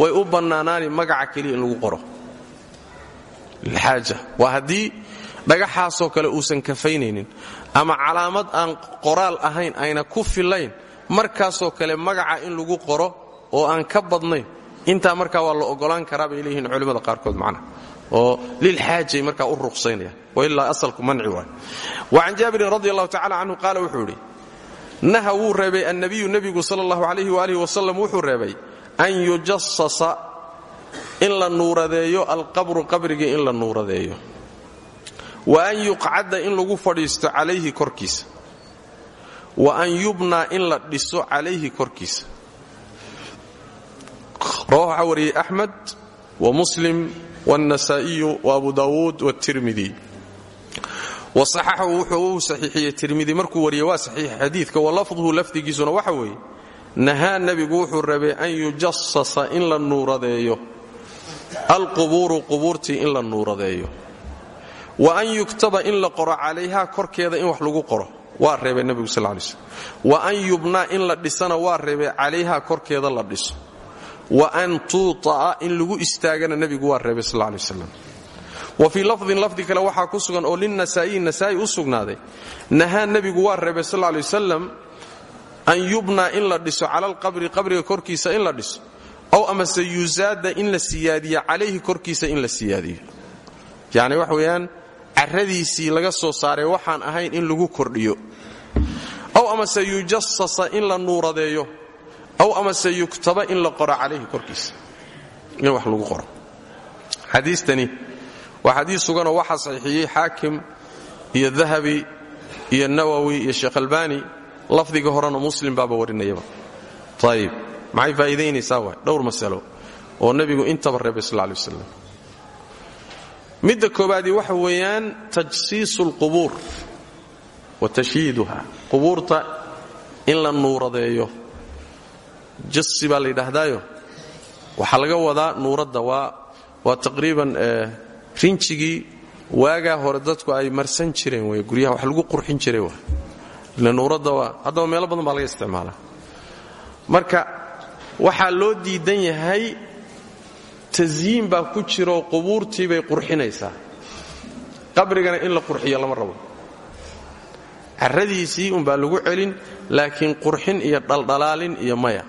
way u bannaanaani magaca keliya in lagu qoro. Lilxaaja waa haddii dhagaxaasoo kale uusan kafaynaynin ama calaamad aan qoraal ahayn ayna ku fillayn markaasoo kale magaca in lagu qoro oo aan ka badnayn intaa markaa waa la ogolaan karaa bay leeyihiin culimmada qaarkood macnaha oo lilxaajay markaa u ruqsaynaya wailaa asalku manci waay. Wa can jaabirin radi allahu tacala canhu qaala wuxuu yidhi naha wuu reebay annabiyu nebigu sal allahu alayh waalih wasalam wuxuu reebay an yujasasa in la nuuradeeyo alqabru qabrigii in la nuuradeeyo. Wa an yuqcadda in lagu fadhiisto calayhi korkiisa. Wa an yubnaa in la dhiso calayhi korkiisa. Rawahu waxaa wariyey axmed wa muslim wاnnasaa'iyu wa abu dawuud wاtirmidi wasaxaxahu wuxuu u saxiixiyey tirmidi markuu wariyey waa saxiixa xadiidka wa lafduhu lafdigiisuna waxa weeye nahaa nebigu wuxuu rabay an yujasasa in la nuuradeeyo alqubuuru qubuurtii in la nuuradeeyo wa an yuktaba in la qoro calayhaa korkeeda in wax lagu qoro waa reebay nebigu sal lay wa an yubnaa in la dhisana waa reebay calayhaa korkeeda la dhiso. Wa an tuuta'a in lagu istaagana nebigu waa reebay sal lay wa fii lafdin lafdi kale waxaa ku sugan oo linasaa'iyi nasaa'i u sugnaaday. Nahaa nebigu waa reebay sal lay wasalam an yubnaa in la dhiso cala alqabri qabriga korkiisa in la dhiso ow amase yusaada in la siyaadiyo calayhi korkiisa in la siyaadiyo. Yacni wax weeyaan carradiisii laga soo saaray waxaan ahayn in lagu kordhiyo. Ow amase yujasasa in la nuuradeeyo ow amase yuktaba in la qoro calayhi korkiisa. In wax lagu qoro. Xadiistani waa xadiis suganoo waxaa saxiixiyey xaakim iyo dahabi iyo nawowi iyo sheekh albani lafdiga horena muslim baaba warinayaba. Ayib maxay faa'iidaynaysaa waay? Oo nebigu intaba reebay sal lay waslam midda koobaadii weeyaan tajsiisu alqubuur wa tashyiiduha. Qubuurta in la nuuradeeyo. Jasi baa la laga wadaa nuuradda. Waa taqriiban rinjigii waagaa hore dadku ay marsan jireen wey guryaha wax lagu qurxin jiray wa ile nuuradda waa haddaba meelo badan baa laga isticmaalaa marka waxaa loo diidan yahay tasyiin baa ku jiraoo qubuurtii bay qurxinaysaa. Qabrigana in la qurxiyo lama rabo. Carradiisii umbaa lagu celin laakiin qurxin iyo dhaldhalaalin iyo maya.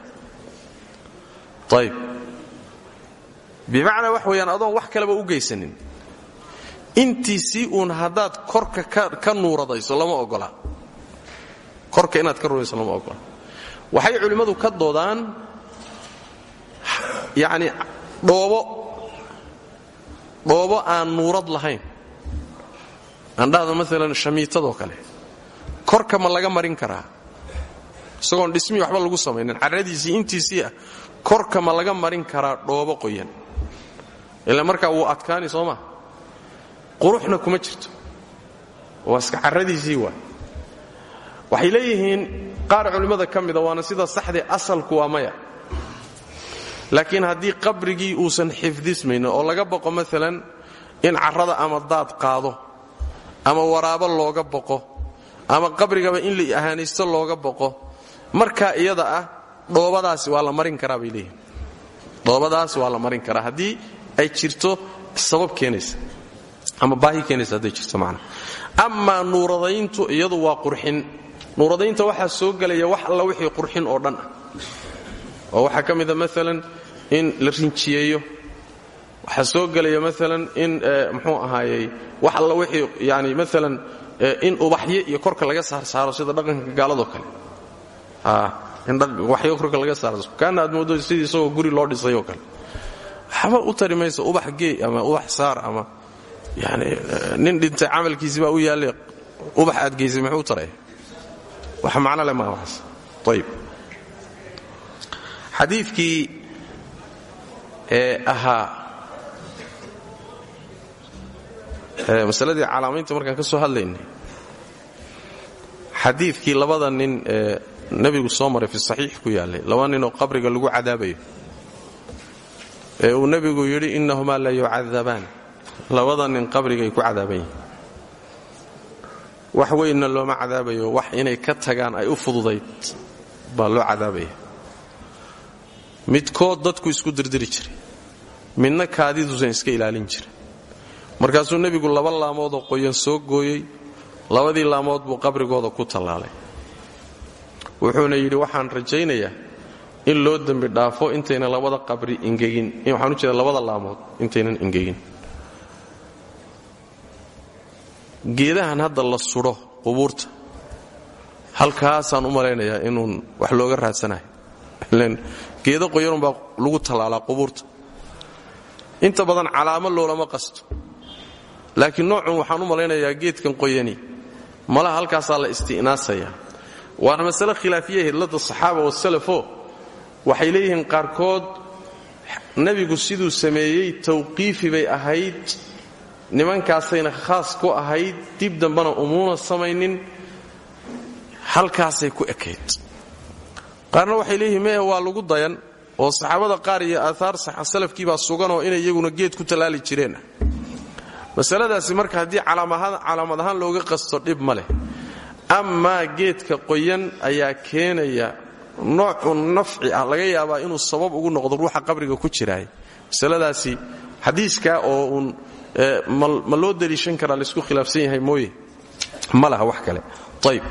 Ayb bimacnaa wax weeyaan adoon wax kaleba u geysanin intiisii uun haddaad korka ka nuuradayso lama ogola. Korka inaad ka nuuradayso lama ogola. Waxay culimmadu ka doodaan yacni dhoobo. Dhoobo aan nuurad lahayn. Aan dhahdo maalan kale. Korka ma laga marin karaa. Isagoon dhismihii waxba lagu samaynin. Carradiisii intiisii ah korka ma laga marin karaa dhoobo qoyan. Ila markaa wuu adkaani soo maa quruxna kuma jirto. Waa iska carradiisii waay waxay leeyihiin qaar culimmada ka waana sida saxdee asalku waa maya. Laakiin haddii qabrigii uusan xifdismaynin oo laga boqo maalan in carrada ama daad qaado ama waraabo looga boqo ama qabrigaba in la ahaanaysto looga boqo markaa iyada ah dhoobadaasi waa la marin karaa bay leeyihiin dhoobadaasi waa la marin karaa. Haddii ay jirto sabab keenaysa ama baahi keenaysa hadday jirto macna amaa nuuradayntu iyadu waa qurxin. Nuuradaynta waxaa soo gelaya wax alla wixii qurxin oo dhan ah. Oo waxaa ka mida maalan in la rinjiyeeyo. Waxaa soo gelaya maalan in muxuu ahaayey wax alla wixii yani maalan in ubaxyo iyo korka laga saarsaaro sida dhaqanka gaaladoo kale. In waxyo korka laga saaro kaana aad moodo sidii isagoo guri loo dhisay kale. Waxba u tari ubax geey ama ubax saar ama yani nin dhintay camalkiisi baa u yaalle ubax aad geysay muxuu u taraya wax macno le maa waxaas ayib xadiidkii ee ahaa masaladii calaamaynta markaan ka soo hadlaynay xadiidkii labada nin ee nebigu soo maray fi saxiix ku yaallay laba ninoo qabriga lagu cadaabayo. Ee uu nebigu yidhi innahumaa la yucadabaan labada nin qabrigay ku cadaaban yihiin wax weynna looma cadaabayo wax inay ka tagaan ay u fududayd baa loo cadaabaya. Midkood dadku isku dirdiri jiray midna kaadiduusan iska ilaalin jirin markaasuu nebigu laba laamoodoo qoyan soo gooyey labadii laamood buu qabrigooda ku tallaalay. Wuxuuna yidhi waxaan rajaynayaa in loo dembi dhaafo intaynan labada qabri ingegin waxaan u jeeda labada laamood intaynan ingegin geedahan hadda la sudho qubuurta. Halkaasaan u malaynayaa inuun wax looga raadsanayo. Geedo qoyanunbaa lagu tallaalaa qubuurta. Inta badan calaamo loolama qasto. Laakiin noocun waxaan u malaynayaa geedkan qoyani. Malaha halkaasaa la isti'naasaya. Waana masale khilaafiya hidlada saxaaba wasalafo waxay leeyihiin qaarkood nebigu siduu sameeyey tawqiifi bay ahayd nimankaasayna khaas ku ahayd dib dambana umuuna samaynin halkaasay ku ekayd. Qaarna waxay leeyihiin meye waa lagu dayan. Oo saxaabada qaar iyo aaaar salafkiibaa suganoo inay iyaguna geed ku tallaali jireen. Masaladaasi marka haddii calaamad ahaan looga qasto dhib ma leh. Amaa geedka qoyan ayaa keenaya noocun nafci ah laga yaabaa inuu sabab ugu noqdo ruuxa qabriga ku jiraay. Masaladaasi xadiiskaa oo uun ma loo daliishan karaa laysku khilaafsan yahay mooye? Ma wax kale. Ayb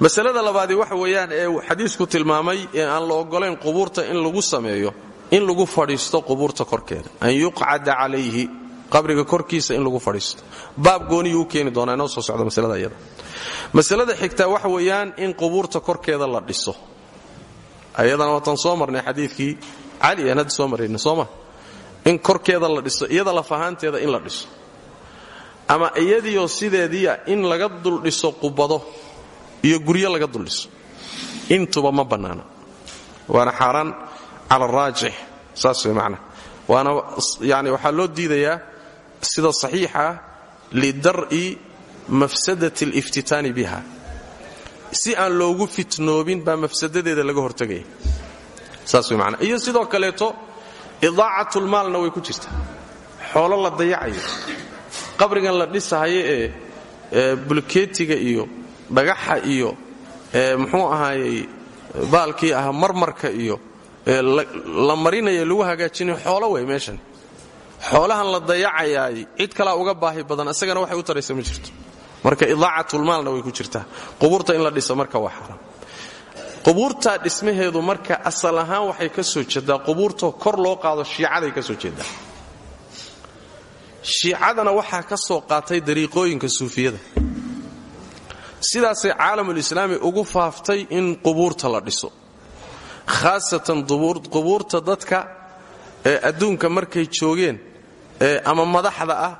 masalada labaadi waxa weeyaan ee xadiisku tilmaamay ee aan la ogolayn qubuurta in lagu sameeyo in lagu fadhiisto qubuurta korkeeda. An yuqcada calayhi qabriga korkiisa in lagu fadhiisto. Baab gooniyuu u keeni doonaa inoo soo socda masalada iyada masalada xigtaa waxa weeyaan in qubuurta korkeeda la dhiso. Ayadana waatan soo marnay xadiidkii. Cali aan soo marayna sooma in korkeeda la dhiso iyada lafahaanteeda in la dhiso. Ama iyadiioo sideediia in laga duldhiso qubado iyo guryo laga duldhiso intuba ma bannaana waana xaaraan cala araajix saas way macnaa waana yani waxaa loo diidayaa sida saxiixa lidar'i mafsadati aliftitaani biha. Si aan loogu fitnoobin baa mafsadadeeda laga hortegaya saas way macnaa iyo sidoo kaleeto idaacatlmaalna way ku jirtaa xoolo la dayacayo. Qabrigan la dhisahayo ee bulkeetiga iyo dhagaxa iyo muxuu ahaayey baalkii ahaa marmarka iyo la marinaya lagu hagaajinay xoolo wey meeshan. Xoolahan la dayacayaay cid kalaa uga baahi badan isagana waxay u taraysa ma jirto. Marka idaacatulmaalna way ku jirtaa qubuurta in la dhisa marka waa xaaraam qubuurtaa dhismaheedu marka asal ahaan waxay ka soo jeedaa qubuurtoo kor loo qaado shiicaday ka soo jeedaa. Shiicadana waxaa ka soo qaatay dariiqooyinka suufiyada. Sidaasay caalamulislaami ugu faaftay in qubuurta la dhiso. Khaasatan qubuurta dadka ee adduunka markay joogeen ee ama madaxda ah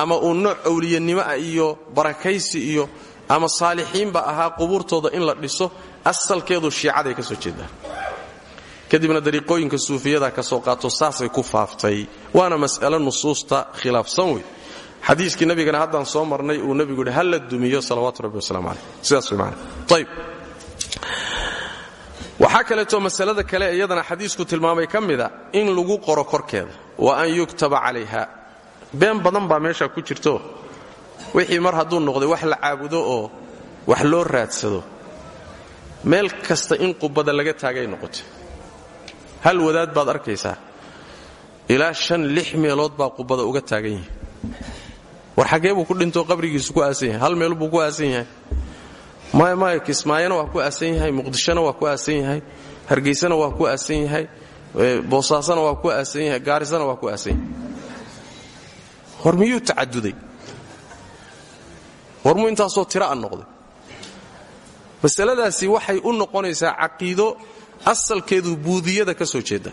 ama uu nooc awliyanimo ah iyo barakaysi iyo ama saalixiinba ahaa qubuurtooda in la dhiso asalkeedu shiicaday ka soo jeedaan kadibna dariiqooyinka suufiyada ka soo qaato saasay ku faaftay. Waana mas'alo nusuusta khilaafsan wey xadiiskii nabigana haddaan soo marnay uu nebigu yidhi la dumiyo salawaatu rabbi wasalaamu caleyh sidaas way macana ayb waxaa kaleeto masalada kale iyadana xadiisku tilmaamay ka in lagu qoro korkeeda wa an yuktaba calayha. Been badan baa meesha ku jirto. Wixii mar hadduu noqday wax la caabudo oo wax loo raadsado meel kasta in qubada laga taagay noqotay. Hal wadaad baad arkaysaa? Ilaa shan lix meelood baa qubada uga taagan yihi war xaggee buu ku dhintoo qabrigiisu ku aasan hal meel buu ku aasan yahay? Maya maya kismaayana waa ku aasan yahay muqdishona waa ku aasan yahay hargeysana waa ku aasan yahay boosaasana waa ku aasan yahay gaarisana waa ku aasan yahay. Hor miyuu tacaduday war muu intaasoo tira a noqday masaladaasi waxay u noqonaysaa caqiido asalkeedu buudiyada ka soo jeeda.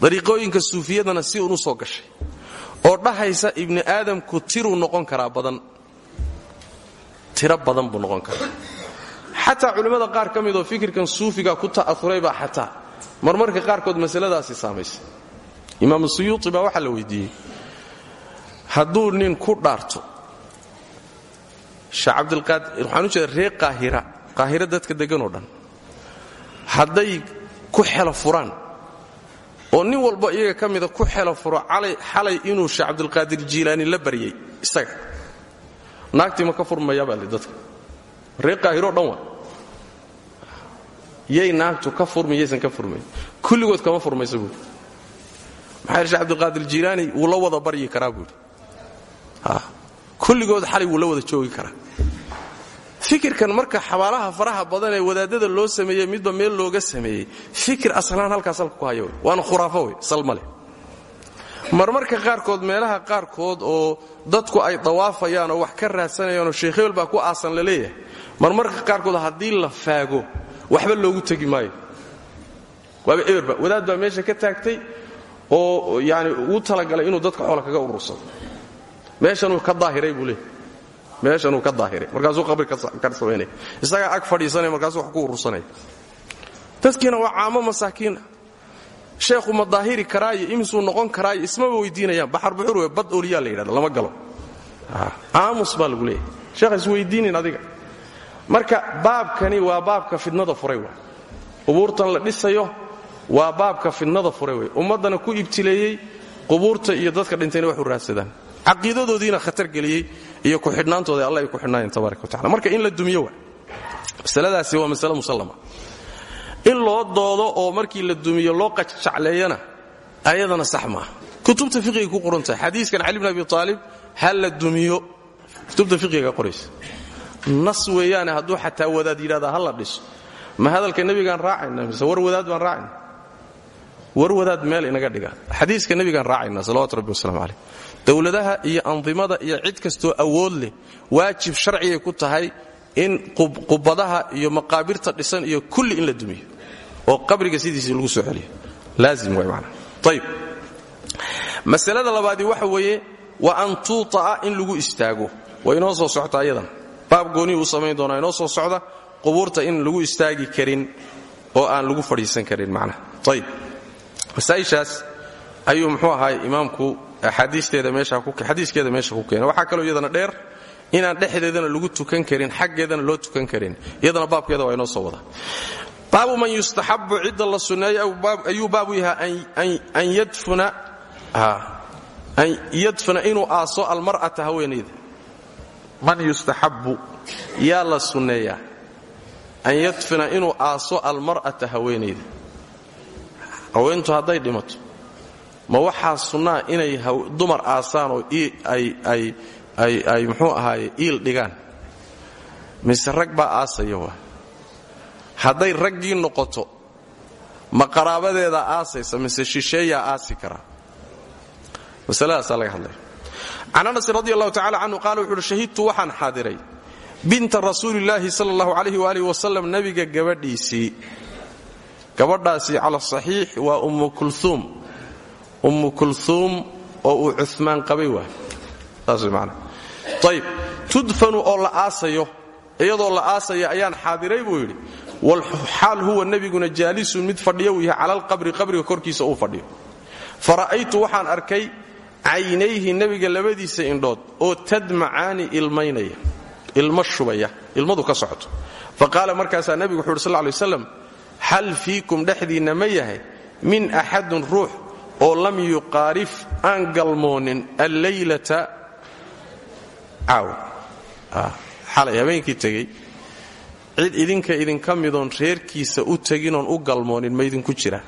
Dariiqooyinka suufiyadana si uun u soo gashay. Oo dhahaysa ibni aadamku tiruu noqon karaa badan. Tiro badan buu noqon karaa. Xataa culimmada qaar ka midoo fikirkan suufiga ku ta'auray baa xataa. Marmarka qaarkood masaladaasi saamaysay imaamu suyuuti baa waxaa la weydiiyey. Hadduu nin ku dhaarto sheekh cabdilqaadir waxaan u jeeda reer qaahira. Qaahira dadka degganoo dhan. Hadday ku xelo furaan oo nin walba iyaga ka mida ku xelo furo xalay inuu sheekh cabdilqaadir jiilaani la baryay isaga. Naagtii ma ka furmayaabaa li dadka. Reer qaahiro dhan waa. Yay naagtu ka furmi yaysan ka furmayn kulligood kama furmaysa buuri maxaa yidhi shek abdilqaadir jiilaani wuu la wada baryi karaa buuri kulligood xalay wuu la wada joogi karaa fikirkan marka xabaalaha faraha badan ee wadaadada loo sameeyey midba meel looga sameeyey fikir aslaan halkaas halka ku wey waana khuraafo wey salmale marmarka qaarkood meelaha qaarkood oo dadku ay dawaafayaan wax ka raadsanayaanoo sheekh hebel baa ku aasan la leeyahay marmarka qaarkood haddii la faago waxba loogu tegi maayo. Waaba eberba wadaad baa meesha ka taagtay oo yani uu talagalay inuu dadka xoola kaga urursado meeshanuu ka daahiray buu leeyahy meeshanuu ka daahiray markaasuu qabri ka samaynaya isagaa ag fadhiisanaya markaasuu wax ku urursanaya dadkiina waa caamo masaakiina sheekhu ma daahiri karaayo noqon karaayo ismaba weydiinayaan. Baxar buxur we bad oliyaa la yidhahda lama galo. Aamus baa lagu leeyahay. Sheekha adiga. Marka baabkani waa baabka fidnada furay wa. Qubuurtan la dhisayo waa baabka fidnada furay wey ummaddana ku ibtileeyey qubuurta iyo dadka dhintayna wax u caqiidadoodiina khatar geliyey iyo ku-xidhnaantooda alla ay ku xidhnaayeen tabaaraka wa tacala marka in la dumiyo wa waa masale musallama. In loo doodo oo markii la dumiyo loo qajjacleeyana ayadana sax maaha. Kutubta fiqiga ku qoran tahay. Xadiiskan cali bn abi aalib ha la dumiyo? Kutubta fiqiga qoraysa. Nas weeyaane hadduu xataa wadaad yidhahda ha la dhiso ma hadalka nebigaan raacayna mise wadaad baan raacayna? War wadaad meel inaga dhiga xadiiska nebigaan raacayna salawatu rabbi waslamu caleyh dowladaha iyo andimada iyo cid kastoo awood leh waajib sharcigay ku tahay in qubadaha iyo maqaabirta dhisan iyo kulli in la dumiyo oo qabriga sidiisii lagu soo celiyo. Laazim way macana ayib masalada labaadii waxa weeye wa an tuuta'a in lagu istaago. Way inoo soo soctaa ayadan. Baab goonii uu samayn doonaa inoo soo socda qubuurta in lagu istaagi karin oo aan lagu fadhiisan karin macnaha ayib masaa'ishaas ayuu muxuu ahaay imaamku xadiiskeeda meesha ku keena waxaa kaloo iyadana dheer inaan dhexdeedana lagu tukan karin xaggeedana loo tukan karin. Iyadana baabkeeda waa inoo soo wada. Baabu man yustaxabu cidda la sunneeyo ayuu baabu yahay an yadfuna inuu aaso almar'ata haweenayda man yustaxabu yaa la sunneeyaa an yadfina inuu aaso almar'ata haweenayda haweentu hadday dhimato ma waxaa sunnaa inay dumar aasaan oo ay muxuu ahaaye iil dhigaan? Mise rag baa aasaya waa? Hadday raggii noqoto ma qaraabadeedaa aasaysa mise shisheeyaa aasi karaa masaladaasaa laga hadlaya can anas radi allahu tacala canhu qaala wuxu uhi shahidtu waxaan xaadiray binta rasuulillaahi sala allahu calayhi waaalih wasalam nebiga gabadhiisii. Gabadhaasi cala saxiix waa ummu kulhuum ummu kulhuum oo uu cumaan qabay waay. Ayb tudfanu oo la aasayo iyadoo la aasaya ayaan xaadiray buu yidhi walxaal huwa nebiguna jaalisun mid fadhiya uu yahay cala alqabri qabriga korkiisa uu fadhiyo. Fara'aytu waxaan arkay caynayhi nebiga labadiisa indhood oo tadmacaani ilmaynaya ilmo shubaya ilmadu ka socoto. Fa qaala markaasaa nebigu wuxu uhi sal lay waslam hal fiikum dhexdiinna ma yahay min axadun ruux oo lam yuqaarif aan galmoonin alleylata caaw. Xalay habeenkii tegey cid idinka idinka midoon reerkiisa u teginoon u galmoonin ma idinku jira.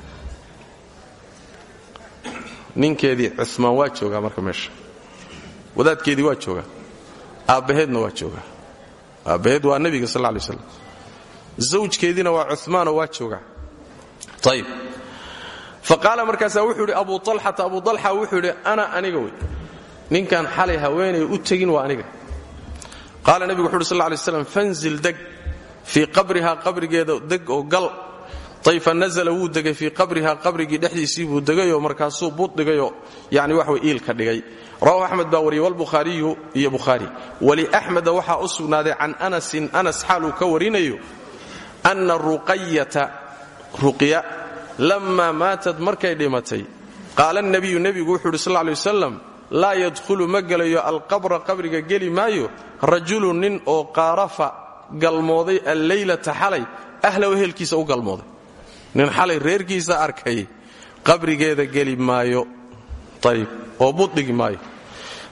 Ninkeedii cumaan waa joogaa marka meesha. Wadaadkeedii waa joogaa. Aabbaheedna waa joogaa. Aabbaheed waa nebiga sal lay slam zawjkeediina waa cumaanoo waa joogaa. Ayib fa qaala markaasaa wuxuu idhi abu alxata abu alxa wuxuu ana aniga wey. Ninkaan xalay haweenay u tegin waa aniga. Qaala nebigu wuxu uhi sal lay fanzil deg fii qabrihaa qabrigeeda deg oo gal. Ayfa nazla wuu degay fii qabriha qabrigii dhexdiisii buu degayoo markaasuu bud dhigayoo yani waxway iilka dhigay. Rawahu axmed baa wariyey walbukhaariyu iyo bukhaari. Waliaxmeda waxaa u sugnaaday can anasin anas xaaluu ka warinayo ana ruqayata ruqya lammaa maatad markay dhimatay qaala nabiyu nebigu wuxuu uhi sal lay wasalam laa yadkhulu ma gelayo alqabra qabriga geli maayo rajulu nin oo qaarafa galmooday alleylata xalay ahlahu ehelkiisa u galmooday. Nin xalay reerkiisa arkay qabrigeeda geli maayo ayb oo buddhigi maayo.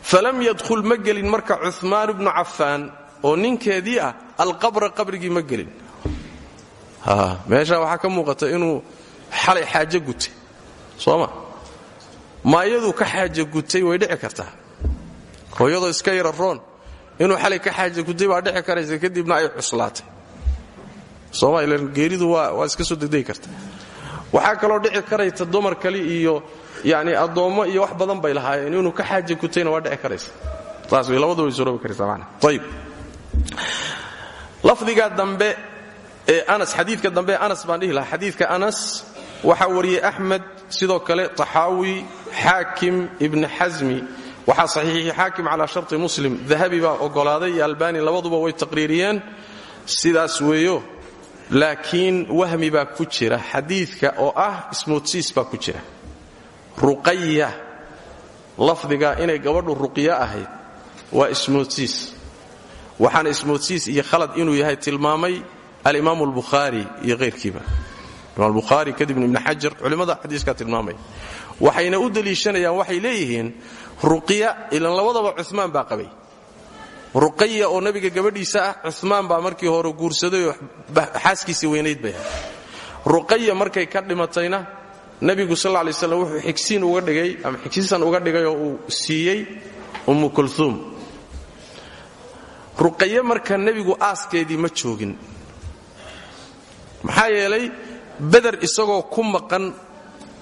Falam yadkhul ma gelin marka cumaan bnu cafaan oo ninkeedii ah alqabra qabrigii ma gelin. Meesha waxaa ka muuqata inuu xalay xaajo gutay. Sooma? Maayaduu ka xaaja gutay way dhici kartaa. Hooyadoo iska yara inuu xalay ka xaaja gutay baa dhici karaysa kadibna ay cuslaatay. Soomalilan geeridu waa iska soo degdegi karta. Waxaa kaloo dhici karayta dumar kale iyo yani addoommo iyo wax badan bay lahaayeen. Inuu ka xaaja gutayna waa dhici karaysa. Saas way labadu way suroobi karaysaa macna. Ayib lafdiga dambe ee anas xadiidka dambe anas baan dhihi lahaa. Xadiidka anas waxaa wariyey axmed sidoo kale taxaawi xaakim ibni xasmi waxaa saxiixiyey xaakim calaa sharti muslim. Dahabi baa ogolaaday iyo albani labaduba way taqriiriyeen. Sidaas weeyo laakiin wahmi baa ku jira xadiidka oo ah ismoodsiis baa ku jira. Ruqaya lafdiga inay gabadhu ruqya ahayd waa ismoodsiis. Waxaana ismoodsiis iyo khalad inuu yahay tilmaamay alimaamu albukhaari iyo hayrkiiba imaam bukhaari kadibna ibni xajar culimmada xadiiskaa tilmaamaya waxayna u deliishanayaan waxay leeyihiin ruqya ilan labadaba cumaan baa qabay. Ruqaya oo nabiga gabadhiisa ah cumaan baa markii hore guursadayoo xaaskiisii weynayd bay ahay ruqaya markay ka dhimatayna nebigu sal lay slam wuxuu xigsiin uga dhigay ama xigsiisan uga dhigay oo uu siiyey ummu kulhuum ruqaye marka nebigu aaskeedii ma joogin. Maxaa yeelay beder isagoo ku maqan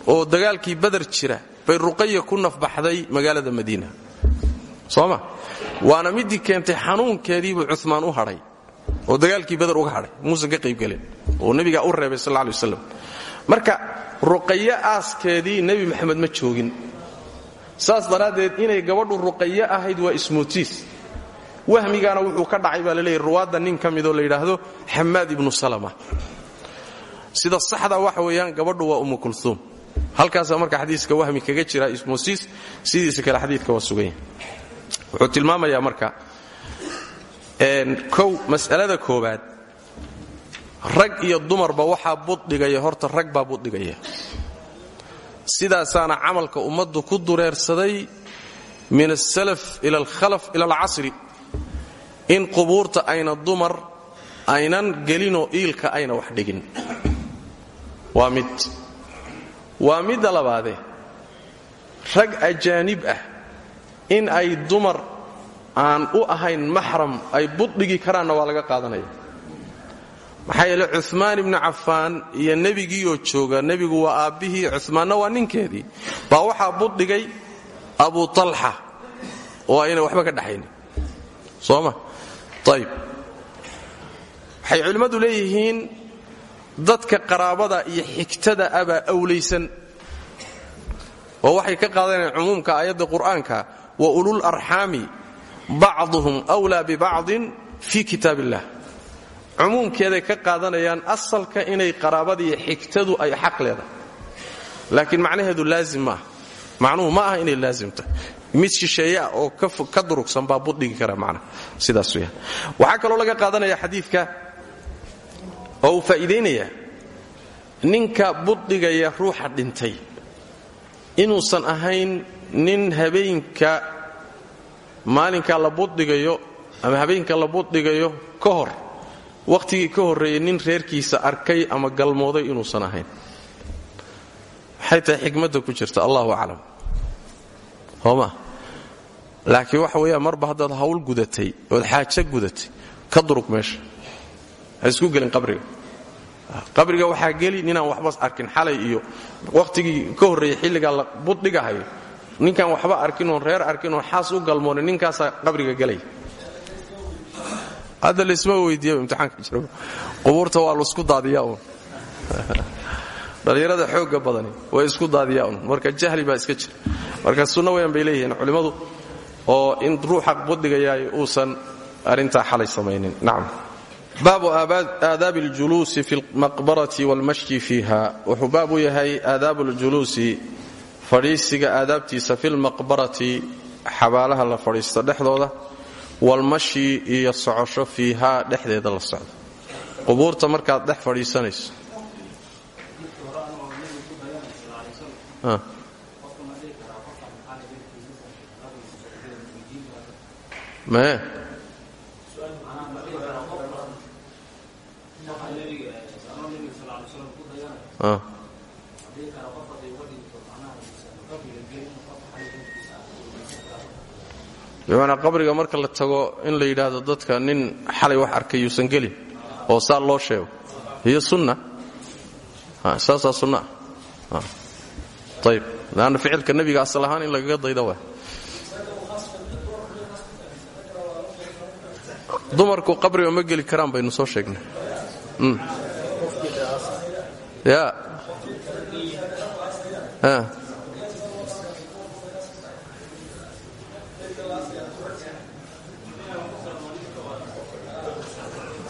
oo dagaalkii beder jira bay ruqaya ku nafbaxday magaalada madiina. Sooma? Waana midii keentay xanuunkeediibuu cumaan u hadhay oo dagaalkii bader uga hadhay. Muusan ka qaybgelin oo nebigaa u reebay sal lay waslam marka ruqayo aaskeedii nebi maxamed ma joogin. Saas daraaddeed inay gabadhu ruqayo ahayd waa ismootiis. Wahmigaana wuxuu ka dhacay baa laleeyahy ruwaadda nin ka midoo la yidhaahdo xamaad ibnu salama sida saxda waxa weeyaan gabadhu waa ummu kulhuum halkaasaa marka xadiiska wahmi kaga jira ismoosiis sidiisa kale xadiidka waa suganya wuxuu tilmaamayaa marka kow mas'alada koobaad rag iyo dumarba waxaa buddhigaya horta rag baa buddhigaya sidaasaana camalka ummaddu ku dureersaday min asalaf ila alkhalaf ila alcasri in qubuurta ayna dumar aynan gelinoo iilka ayna wax dhigin waa mid waa midda labaadee rag ajaanib ah. In ay dumar aan u ahayn maxram ay buddhigi karaanna waa laga qaadanaya. Maxaa yeele cumaan ibnu cafaan iyo nebigiioo jooga nebigu waa aabbihii cumaanna waa ninkeedii. Baa waxaa buddhigay abu talxa oo ayna waxba ka dhaxaynin. Soo ma? Ayib waxay culimmadu leeyihiin dadka qaraabada iyo xigtada abaa awlaysan oo waxay ka qaadanayaan cumuumka aayadda qur'aanka wa ulul arxaami bacduhum wlaa bibacdin fii kitaab illah cumuumkeeday ka qaadanayaan asalka inay qaraabadiiyo xigtadu ay xaq leedahay. Laakiin macnaheedu laazim maaha macnuhu ma aha inay laazimta. Mid shisheeyaa oo ka durugsan baa buddhigi kara macnaha sidaas weyaan waxaa kaloo laga qaadanaya xadiidka oo uu faa'iidaynaya ninka buddhigaya ruuxa dhintay. Inuusan ahayn nin habeenka maalinka la buddhigayo ama habeenka la buddhigayo ka hor. Wakhtigii ka horreeyey nin reerkiisa arkay ama galmooday inuusan ahayn. Maxay tahay xikmadda ku jirta allahu aclam. Sooma laakiin waxa weeyaan marba haddaad hawl gudatay ood xaajo gudatay ka durug meesha. Ha isku gelin qabriga qabriga waxaa geli ninaan waxba arkin xalay iyo wakhtigii ka horreeyey xilligaa la buddhigahayo ninkaan waxba arkin oon reer arkin oon xaas u galmoonin ninkaasaa qabriga gelaya hadda laisma weydiiya imtixaanka jiro. Qubuurta waa la isku daadiyaa uun. Dhallinyarada xoogga badani way isku daadiyaa un marka jahli baa iska jira. Marka sunno weyan bay leeyihiin oo in ruuxa buddhigayaay uusan arrintaa xalay samaynin. Nacam baabu aadaabi اljuluusi fi اlmaqbarati wاlmashyi fiiha wuxuu baab u yahay aadaabu اljuluusi fadhiisiga aadaabtiisa fi lmaqbarati xabaalaha la fadhiisto dhexdooda walmashyi iyo socosho fiihaa dhexdeeda la socdo qubuurta markaad dhex fadhiisanayso mee bimacnaa qabriga marka la tago in la yidhaahdo dadka nin xalay wax arkay yuusan gelin oo saa loo sheego. Iyo sunna? Saasaa sunna. Ah ayb leanna ficilka nebiga asal ahaan in lagaga dayda waa dumarku qabriga ma geli karaan baynu soo sheegnay. Ya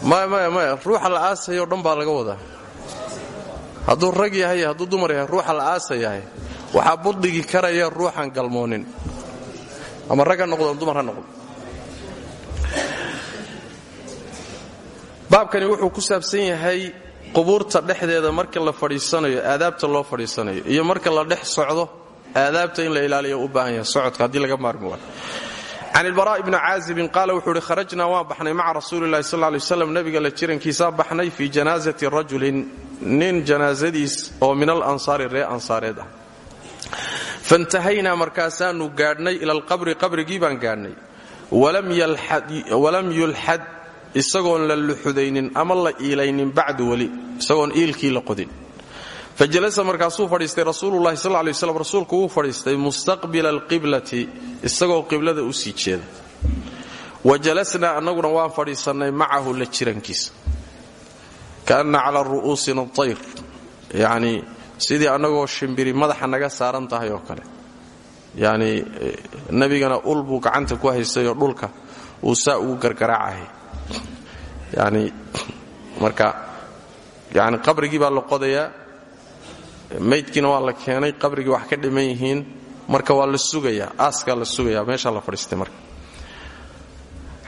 maya maya maya. Ruuxa la aasayoo dhan baa laga wadaa. Hadduu rag yahay hadduu dumar yahay ruuxa la aasa yahay. Waxaa buddhigi karaya ruuxan galmoonin. Ama rag ha noqdo ama dumar ha noqdo. Baabkani wuxuu ku saabsan yahay qubuurta dhexdeeda marka la fadhiisanayo aadaabta loo fadhiisanayo iyo marka la dhex socdo aadaabta in la ilaaliyo u baahan yahay socodka haddii laga maarmi waayo can ilbaraa ibni caazibin qaala wuxuu uhi kharajnaa waan baxnay maca rasuulilahi sal lay slam nabiga la jirankiisaa baxnay fii janaasati rajulin nin janaasadiis oo min alansaari ree ansaareed ah. Faintahaynaa markaasaanu gaadhnay ila alqabri qabrigii baan gaadhnay. Walam yulxad isagoon la luxudaynin ama la iilaynin bacdu weli isagoon iilkii la qodin. Fajalasa markaasuu fadhiistay rasuululahi sal lay slam rasuulku wuu fadhiistay mustaqbila alqiblati isagoo qiblada u sii jeeda. Wa jalasnaa waan fadhiisannay macahu la jirankiisa. Kaanna calaa ru'uusina tayr yacnii sidii annagoo shimbiri madaxa naga saaran tahay oo kale. Yacnii nebigana ul buu gacanta ku haystayoo dhulka uu saa ugu gargaraacahay yacnii marka yacni qabrigii baa la qodayaa maydkiina waa la keenay qabrigii wax ka dhiman yihiin marka waa la sugayaa aaskaa la sugayaa meeshaa la fadhiistay marka.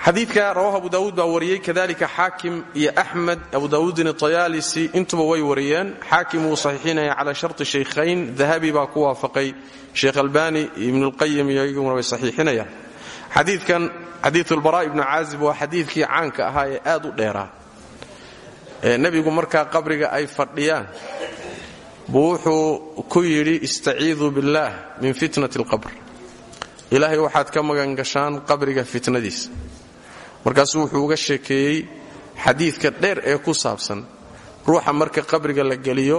Xadiidka rawahu abu daawuud baa wariyey kadalika xaakim iyo axmed abu daawuudin tayaalisi intuba way wariyeen. Xaakim wuu saxiixinaya cala sharti shaykhayn dahabi baa ku waafaqay sheekh albani ibnulqayim iyo iyaguna way saxiixinayaan xadiidkan xadiiulbaraa ibnu caazib waa xadiidkii caanka ahaa ee aad u dheeraa ee nebigu markaa qabriga ay fadhiyaan buu wuxuu ku yidhi istaciiduu billaah min fitnati alqabr. Ilaahay waxaad ka magangashaan qabriga fitnadiisa. Markaasuu wuxuu uga sheekeeyey xadiidka dheer ee ku saabsan ruuxa marka qabriga la geliyo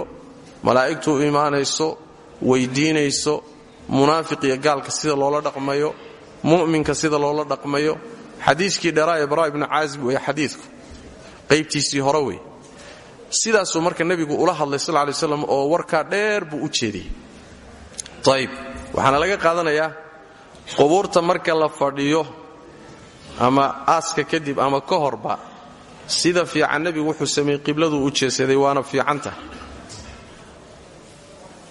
malaa'igtu imaanayso weydiinayso munaafiq iyo gaalka sida loola dhaqmayo mu'minka sida loola dhaqmayo. Xadiiskii dheeraa ee baraa ibnu caazib weeye xadiidku. Qaybtiisii hore wey sidaasuu marka nebigu ula hadlay sal lay slam oo warkaa dheer buu u jeediyey. Ayib waxaana laga qaadanayaa qubuurta marka la fadhiyo ama aaska kadib ama ka horba sida fiican nebigu wuxuu sameeyey qibladuu u jeesaday waana fiicanta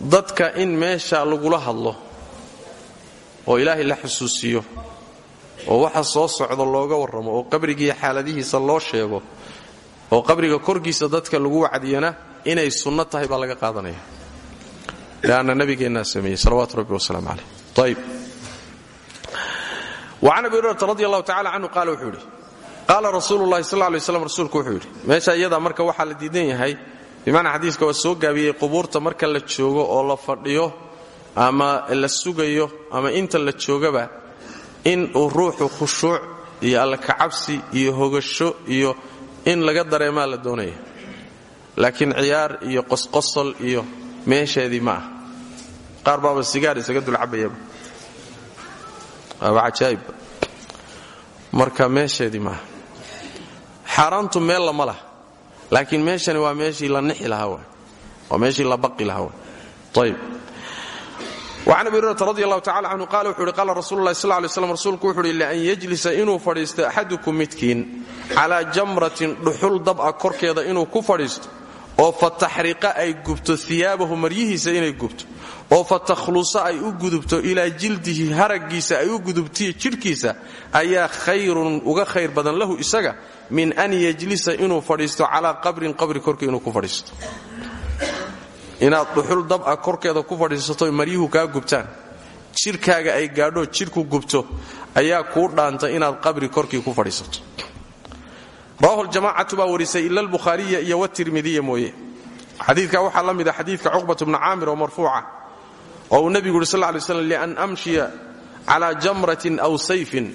dadka in meesha lagula hadlo oo ilaahay la xusuusiyo oo waxa soo socda looga warramo oo qabrigiiyo xaaladihiisa loo sheego oo qabriga korkiisa dadka lagu wacdiyana inay sunno tahay baa laga qaadanaya. Leanna nabigeennaa sameeyey salawaatu rabbi wasalaamu caleyh ayib wacan abi hurayrata radi allahu tacala canhu qaala wuxuu yidhi qaala rasuulu llahi sal lay slam rasuulku meesha iyada marka waxaa la diidan yahay bimacnaa xadiiska waa soo gaabiyey marka la joogo oo la fadhiyo ama la sugayo ama inta la joogaba in uu ruuxu khushuuc iyo alla kacabsi iyo hogasho iyo in laga dareemaa la doonaya. Laakiin ciyaar iyo qosqosol iyo meesheedii ma ah. Qaar baaba sigaar isaga dulcabayaba waaba cajaa'ibba marka meesheedii maaha xaaraantu meel lama laha laakiin meeshani waa meeshii la nixi lahaa wa waa meeshii la baqi lahaa wa ayib وcan abi hurrata radi allahu tacala canhu qaala wuxuu uhi qaala rasulu lahi sl lay slam rasuulku wuxu uhi lian yajlisa inuu fadhiisto axadukum midkiin calaa jamratin dhuxul dab'a korkeeda inuu ku fadhiisto oo fa taxriqa ay gubto iyaabahu maryihiisa inay gubto oo fa takhlusa ay u gudubto ilaa jildihi haraggiisa ay u gudubtiyo jidhkiisa ayaa khayrun uga khayr badan lahu isaga min an yajlisa inuu fadhiisto calaa qabrin qabri korkii inuu ku fadhiisto inaad dhuxul dab'a korkeeda ku fadhiisato maryuhu kaa gubtaan. Jidhkaaga ay gaadho jidhku gubto ayaa kuu dhaanta inaad qabri korkii ku fadhiisato. Rawahu ljamacatu baa warisay ila albukhaariya iyo watirmidiya mooye. Xadiidka waxaa la mida xadiidka cuqbat bni caamir oo marfuuca oo uu nebigu yuri sal lay slam lian amshiya calaa jamratin aw sayfin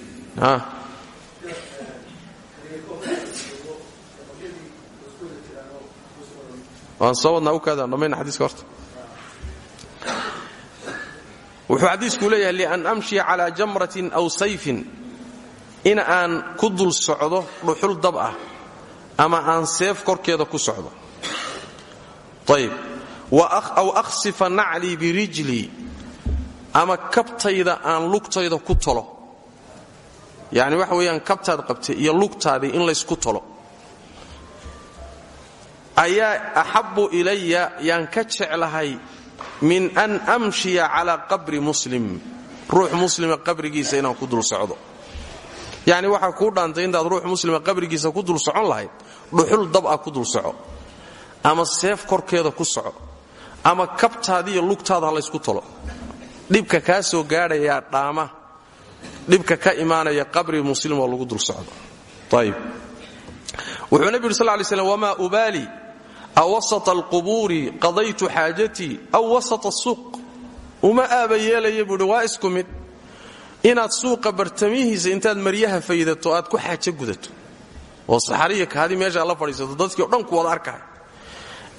waan soo wadnaa u kaadaan dhammayna xadiiska horta. Wuxuu xadiisku leeyahay lian amshiya calaa jamratin aw sayfin. In aan ku dul socdo dhuxul dab ah ama aan seef korkeeda ku socdo. Ayib aw akhsifa naclii birijlii ama kabtayda aan lugtayda ku tolo. Yacni waxa weeyaan kabtaad qabtay iyo lugtaadii in laysku tolo ayaa axabbu ilaya yaan ka jeclahay min an amshiya calaa qabri muslim. Ruux muslima qabrigiisa inaan ku dul socdo. Yacni waxaa kuu dhaantay intaad ruux muslima qabrigiisa ku dul socon lahayd dhuxul dab ah ku dul soco. Ama seef korkeeda ku soco. Ama kabtaadiiyo lugtaada ha laysku tolo. Dhibka kaa soo gaadhayaa dhaama. Dhibka ka imaanaya qabri muslim oo lagu dul socdo. Ayib wuxuu nebi yuri sal lay slam wamaa awasata alqubuuri qadaytu xaajatii aw wasata asuuq uma aaba yeelaya buuhi waa isku mid inaad suuqa bartamihiisa intaad maryaha faydato aad ku xaajo gudato oo saxariya kaadi meeshaa la fadhiisato dadkii o dhan ku wada arkahay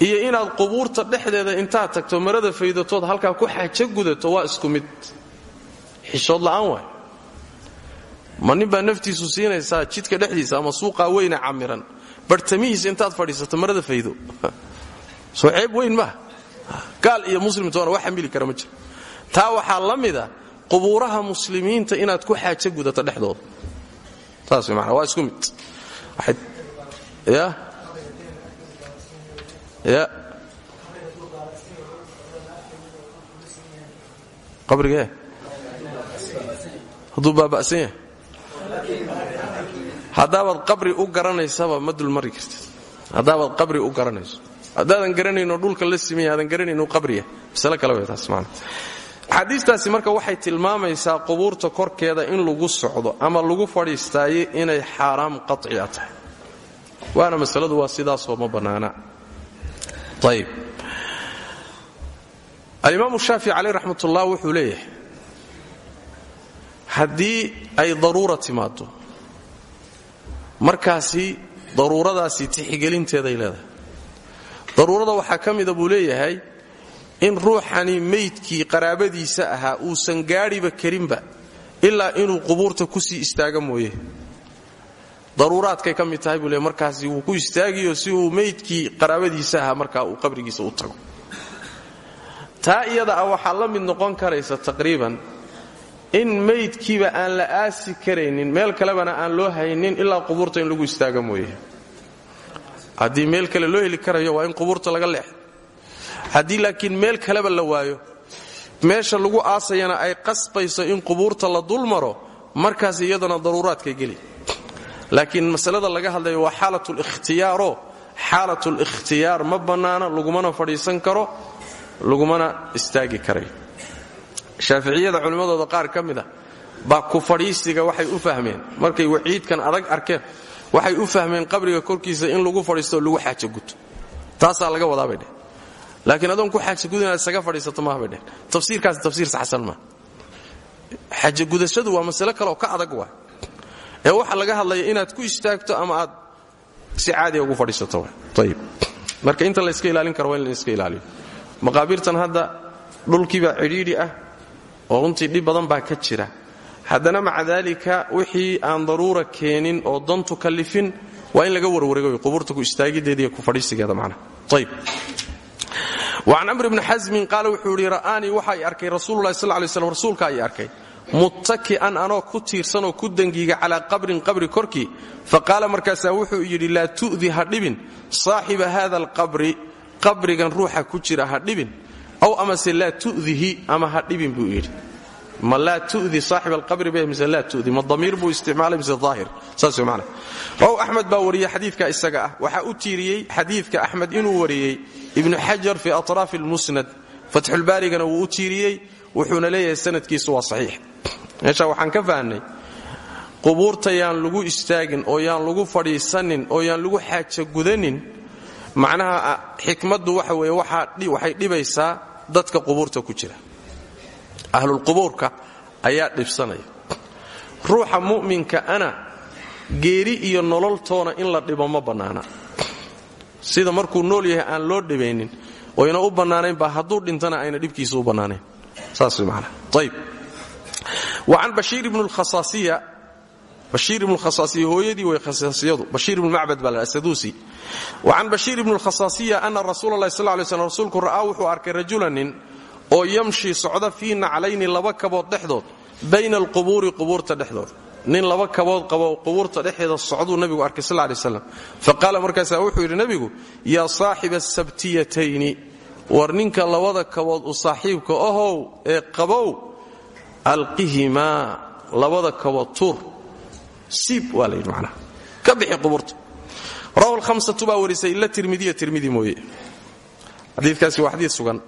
iyo inaad qubuurta dhexdeeda intaad tagto marada faydatood halkaa ku xaajo gudato waa isku xishood la'aan waay ma naftiisu siinaysaa jidka dhexdiisa ama suuqaa weyne camiran bartamihiisa intaad fadhiisato marada faydo. Soo ceeb weyn maaha gaal iyo muslimtoona wax xamili kara ma jiro taa waxaa la mida qubuuraha muslimiinta inaad ku xaajo gudato dhexdooda. Saas maanaa waa isku mid. Ya? Ya? Qabrigee hadduu baaba'san yahay haddaabaad qabri u garanaysaba ma dulmari kartid. Haddaabaad qabri u garanayso. Haddaadan garanayno dhulka la simaya garanayno qabriya. Masale kale way taas maana. Marka waxay tilmaamaysaa qubuurta korkeeda in lagu socdo ama lagu fadhiistaaye inay xaaraam qaciya tahay. Waana masaladu waa sidaasoo ma bannaana ayb alimaamu shaafici caleyh raxmatullah wuxuu leeyahay haddii ay daruura timaado markaasi daruuradaasi tixigelinteeday leedahay. Daruurada waxaa ka mida buu leeyahay in ruuxani meydkii qaraabadiisa ahaa uusan gaadhiba karinba ilaa inuu qubuurta ku sii istaaga mooye. Daruuraadkay ka mid tahay buu markaasi wuu ku istaagiyo si uu meydkii qaraabadiisa ahaa markaa uu qabrigiisa u tago. Taa iyada ah waxaa la mid noqon karaysa taqriiban in meydkiiba aan la aasi karaynin meel kalebana aan loo haynin ilaa qubuurta in lagu istaaga mooye. Haddii meel kale loo heli karayo waa in qubuurta laga leexo haddii laakiin meel kaleba la waayo meesha lagu aasayana ay qasbayso in qubuurta la dul maro markaas iyadana daruuraadkay geli. Laakiin masalada laga hadlayo waa xaalatlikhtiyaaro xaalatlikhtiyaar ma bannaana lagumana fadhiisan karo lagumana istaagi karayo shaaficiyada culimmadooda qaar ka mid a baa ku fadhiisiga waxay u fahmeen markay waciidkan adag arkeen waxay u fahmeen qabriga korkiisa in lagu fadhiisto lagu xaaja guto taasaa laga wadaabay dheh laakiin adoon ku xaajaguda inaad isaga fadhiisato maaha bay dheh tafsiirkaasi tafsiir saxsan maa xaajagudashadu waa masale kaleoo ka adag waa. Ee waxa laga hadlaya inaad ku istaagto ama aad si caadiga ugu fadhiisato ayib marka inta layska ilaalin karo in la iska ilaaliyo. Maqaabiirtan hadda dhulkiibaa cidhiidhi ah oo runtii dhib badan baa ka jira. Haddana maca daalika wixii aan daruura keenin oo dantu kallifin waa in laga warwareego qubuurta ku istaagideeda iyo ku fadhiisigeeda macnaha. Ayib wacan amr bni xasmin qaala wuxuu yidhi ra'aanii waxa ay arkay rasuululahi sal lay slam rasuulka ay arkay. Muttaki'an anoo ku tiirsanoo ku dangiiga calaa qabrin qabri korkii faqaala markaasaa wuxuu yidhi laa tu'di ha dhibin saaxiba hada alqabri qabrigan ruuxa ku jira ha dhibin aw amase laa tu'dihi ama ha dhibin buu yidhi. Ma laa tu'di saaxib alqabri be mise laa tu'di ma damiir buu isticmaalay mise daahir. Saas macana raw axmed baa wariyey xadiidka isaga ah. Waxaa u tiiriyey xadiidka axmed inuu wariyey ibnu xajar fii atraafi almusnad. Fatxulbaarigana wuu u tiiriyey wuxuuna leeyahay sanadkiisu waa saxiix. Meesha waxaan ka fahnay qubuurta yaan lagu istaagin oo yaan lagu fadhiisanin oo yaan lagu xaaja gudanin macnaha xikmaddu waxa weeye waxay dhibaysaa dadka qubuurta ku jira. Ahlulqubuurka ayaa dhibsanaya. Ruuxa mu'minka ana geeri iyo nololtoona in la dhibo ma bannaana. Sida markuu nool yahay aan loo dhibaynin oyna u bannaanaynba hadduu dhintana ayna dhibkiisa u bannaanayn. Saas way macnaha ayib wa can bashiir ibnu lkhasaasiya bashiir ibnu lkhasaasiya hooyadii way khasaasiyadu bashiir ibnu macbad baa la asaduusi wa can bashiir ibnu lkhasaasiya ana rasuula allahi sal lay slam rasuulku ra'aa wuxuu arkay rajulanin oo yamshi socda fii naclayni laba kabood dhexdood bayna alqubuuri qubuurta dhexdood. Nin laba kabood qabo qubuurta dhexeeda socduu nabigu arkay sal lay slam faqaala markaasaa wuxuu yidhi nabigu yaa saaxiba asabtiyatayni war ninka labada kabood u saaxiibka siib waa la yidhi macnaha. Ka bixi qubuurta. Rawahu lhamsatu baa warisay ila tirmidiya tirmidi mooye. Xadiikaasi waa xadiid sugan.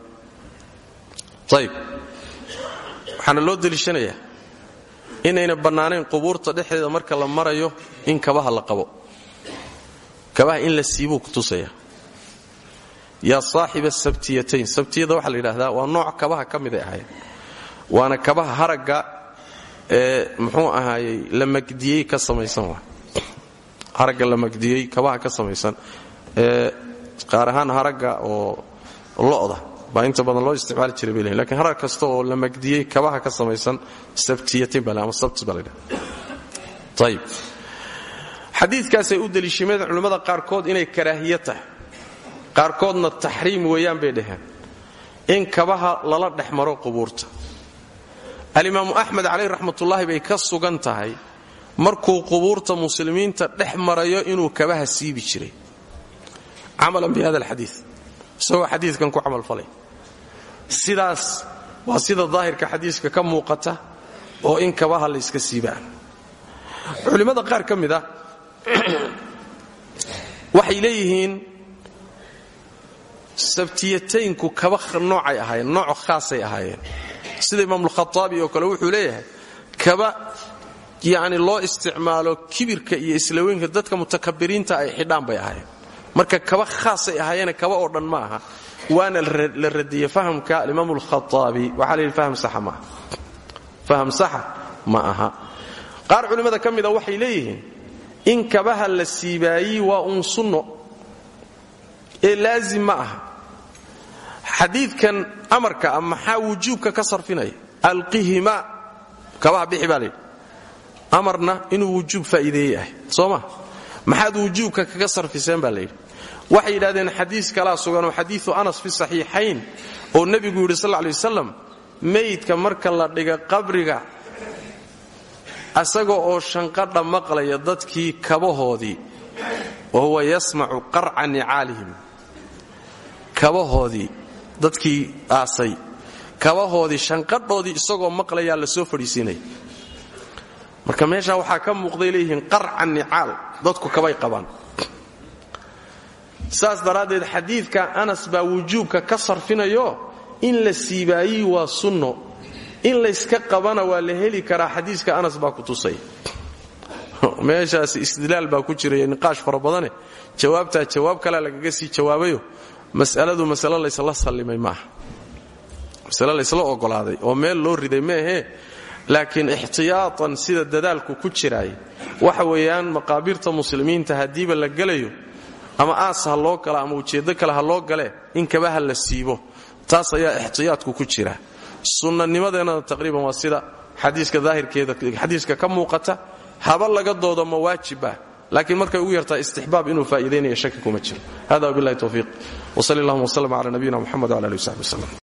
Ayb waxaana loo deliishanayaa inayna bannaanayn qubuurta dhexdeeda marka la marayo in kabaha la qabo. Kabaha in la siibuu ku tusaya yaa saaxiba sabtiyatayn. Sabtiyada waxaa la yidhaahdaa waa nooc kabaha ka miday ahayd waana kabaha ee muxuu ahaayey la magdiyey ka samaysan waa. Haragga la magdiyey kabaha ka samaysan ee qaar ahaan haragga oo lo'da baa inta badan loo isticmaali jiray bay lakiin harar kasta oo la magdiyey kabaha ka samaysan sabtiyatin baa ama sabtis baa la yidhaha ayib xadiidkaasay u deliishimeen culimmada qaarkood inay karaahiya tahay. Qaarkoodna taxriim weeyaan bay dhaheen. In kabaha lala dhex maro qubuurta alimaamu axmed caleyh raxmatullaahi bay ka sugan tahay markuu qubuurta muslimiinta dhex marayo inuu kabaha siibi jiray. Camalan bi hada alxadii isagoo xadiidkan ku camalfalay sidaas waa sida daahirka xadiiska ka muuqata oo in kabaha la yska siibaan. Culimmada qaar ka mid ah waxay leeyihiin sabtiyataynku kaba noocay ahaayeen nooc khaasay ahaayeen sida imaamulkhaaabi oo kale wuxuu leeyahay kaba yacni loo isticmaalo kibirka iyo islaweynka dadka mutakabiriinta ay xidhaan bay ahaayeen. Marka kaba khaasay ahaayeene kaba oo dhan ma aha. Waana la radiyey fahamka alimaam alkhaaabi waxaa la yidhi faham saxa ma aha. Faham saxa ma aha. Qaar culimmada ka mida waxay leeyihiin in kabaha la siibaayi waa uun sunno ee laazim ma aha xadiidkan amarka a maxaa wujuubka ka sarfinaya? Alqihima. Kabaha bixi amarna inuu wujuub faa'iideeye ah soo ma? Maxaad wujuubka kaga sarfiseen baa layidhi waxay yidhahdeen xadiis kalaa suganoo xadiiu anas fi saxiixayn oo nebigu yidhi sal ley wasalam meydka marka la dhiga qabriga asaga oo shanqadha maqlaya dadkii kabahoodii wa huwa yasmacu qarca nicaalihim kabahoodii dadkii aasay. Kabahoodii shanqadhoodii isagoo maqlayaa la soo fadhiisiinaya marka meeshaa waxaa ka muuqday leeyihiin qarca nicaal dadku kabay qabaan. Saas daraaddeed xadiidka anas baa wujuubka ka sarfinayo in la siibaayi waa sunno. In layska qabana waa la heli karaa xadiiska anas baa ku tusay. Meeshaas istidlaal baa ku jiraya niqaash fara badane. Jawaabtaa jawaab kalea lagaga sii jawaabayo mas'aladu masale laysla sallimay maaha. Masale laysla ogolaaday. Oo meel loo riday maahee laakiin ixtiyaatan sida dadaalku ku jiraay waxa weeyaan maqaabirta muslimiinta haddiiba la gelayo ama aas ha loo gala ama ujeeddo kale ha loo gale in kabaha la siibo. Taas ayaa ixtiyaadku ku jira. Sunnanimadeennana taqriiban waa sida xadiiska daahirkeeda xadiiska ka muuqata haba laga doodo ma waajibah laakiin markay ugu yartaa istixbaab inuu faa'iidaynaya shaki kuma jiro. Hada wabillahi towfiiq wsali allahuma wslm cala nabiyina muxamed wala ali w saxbi wslm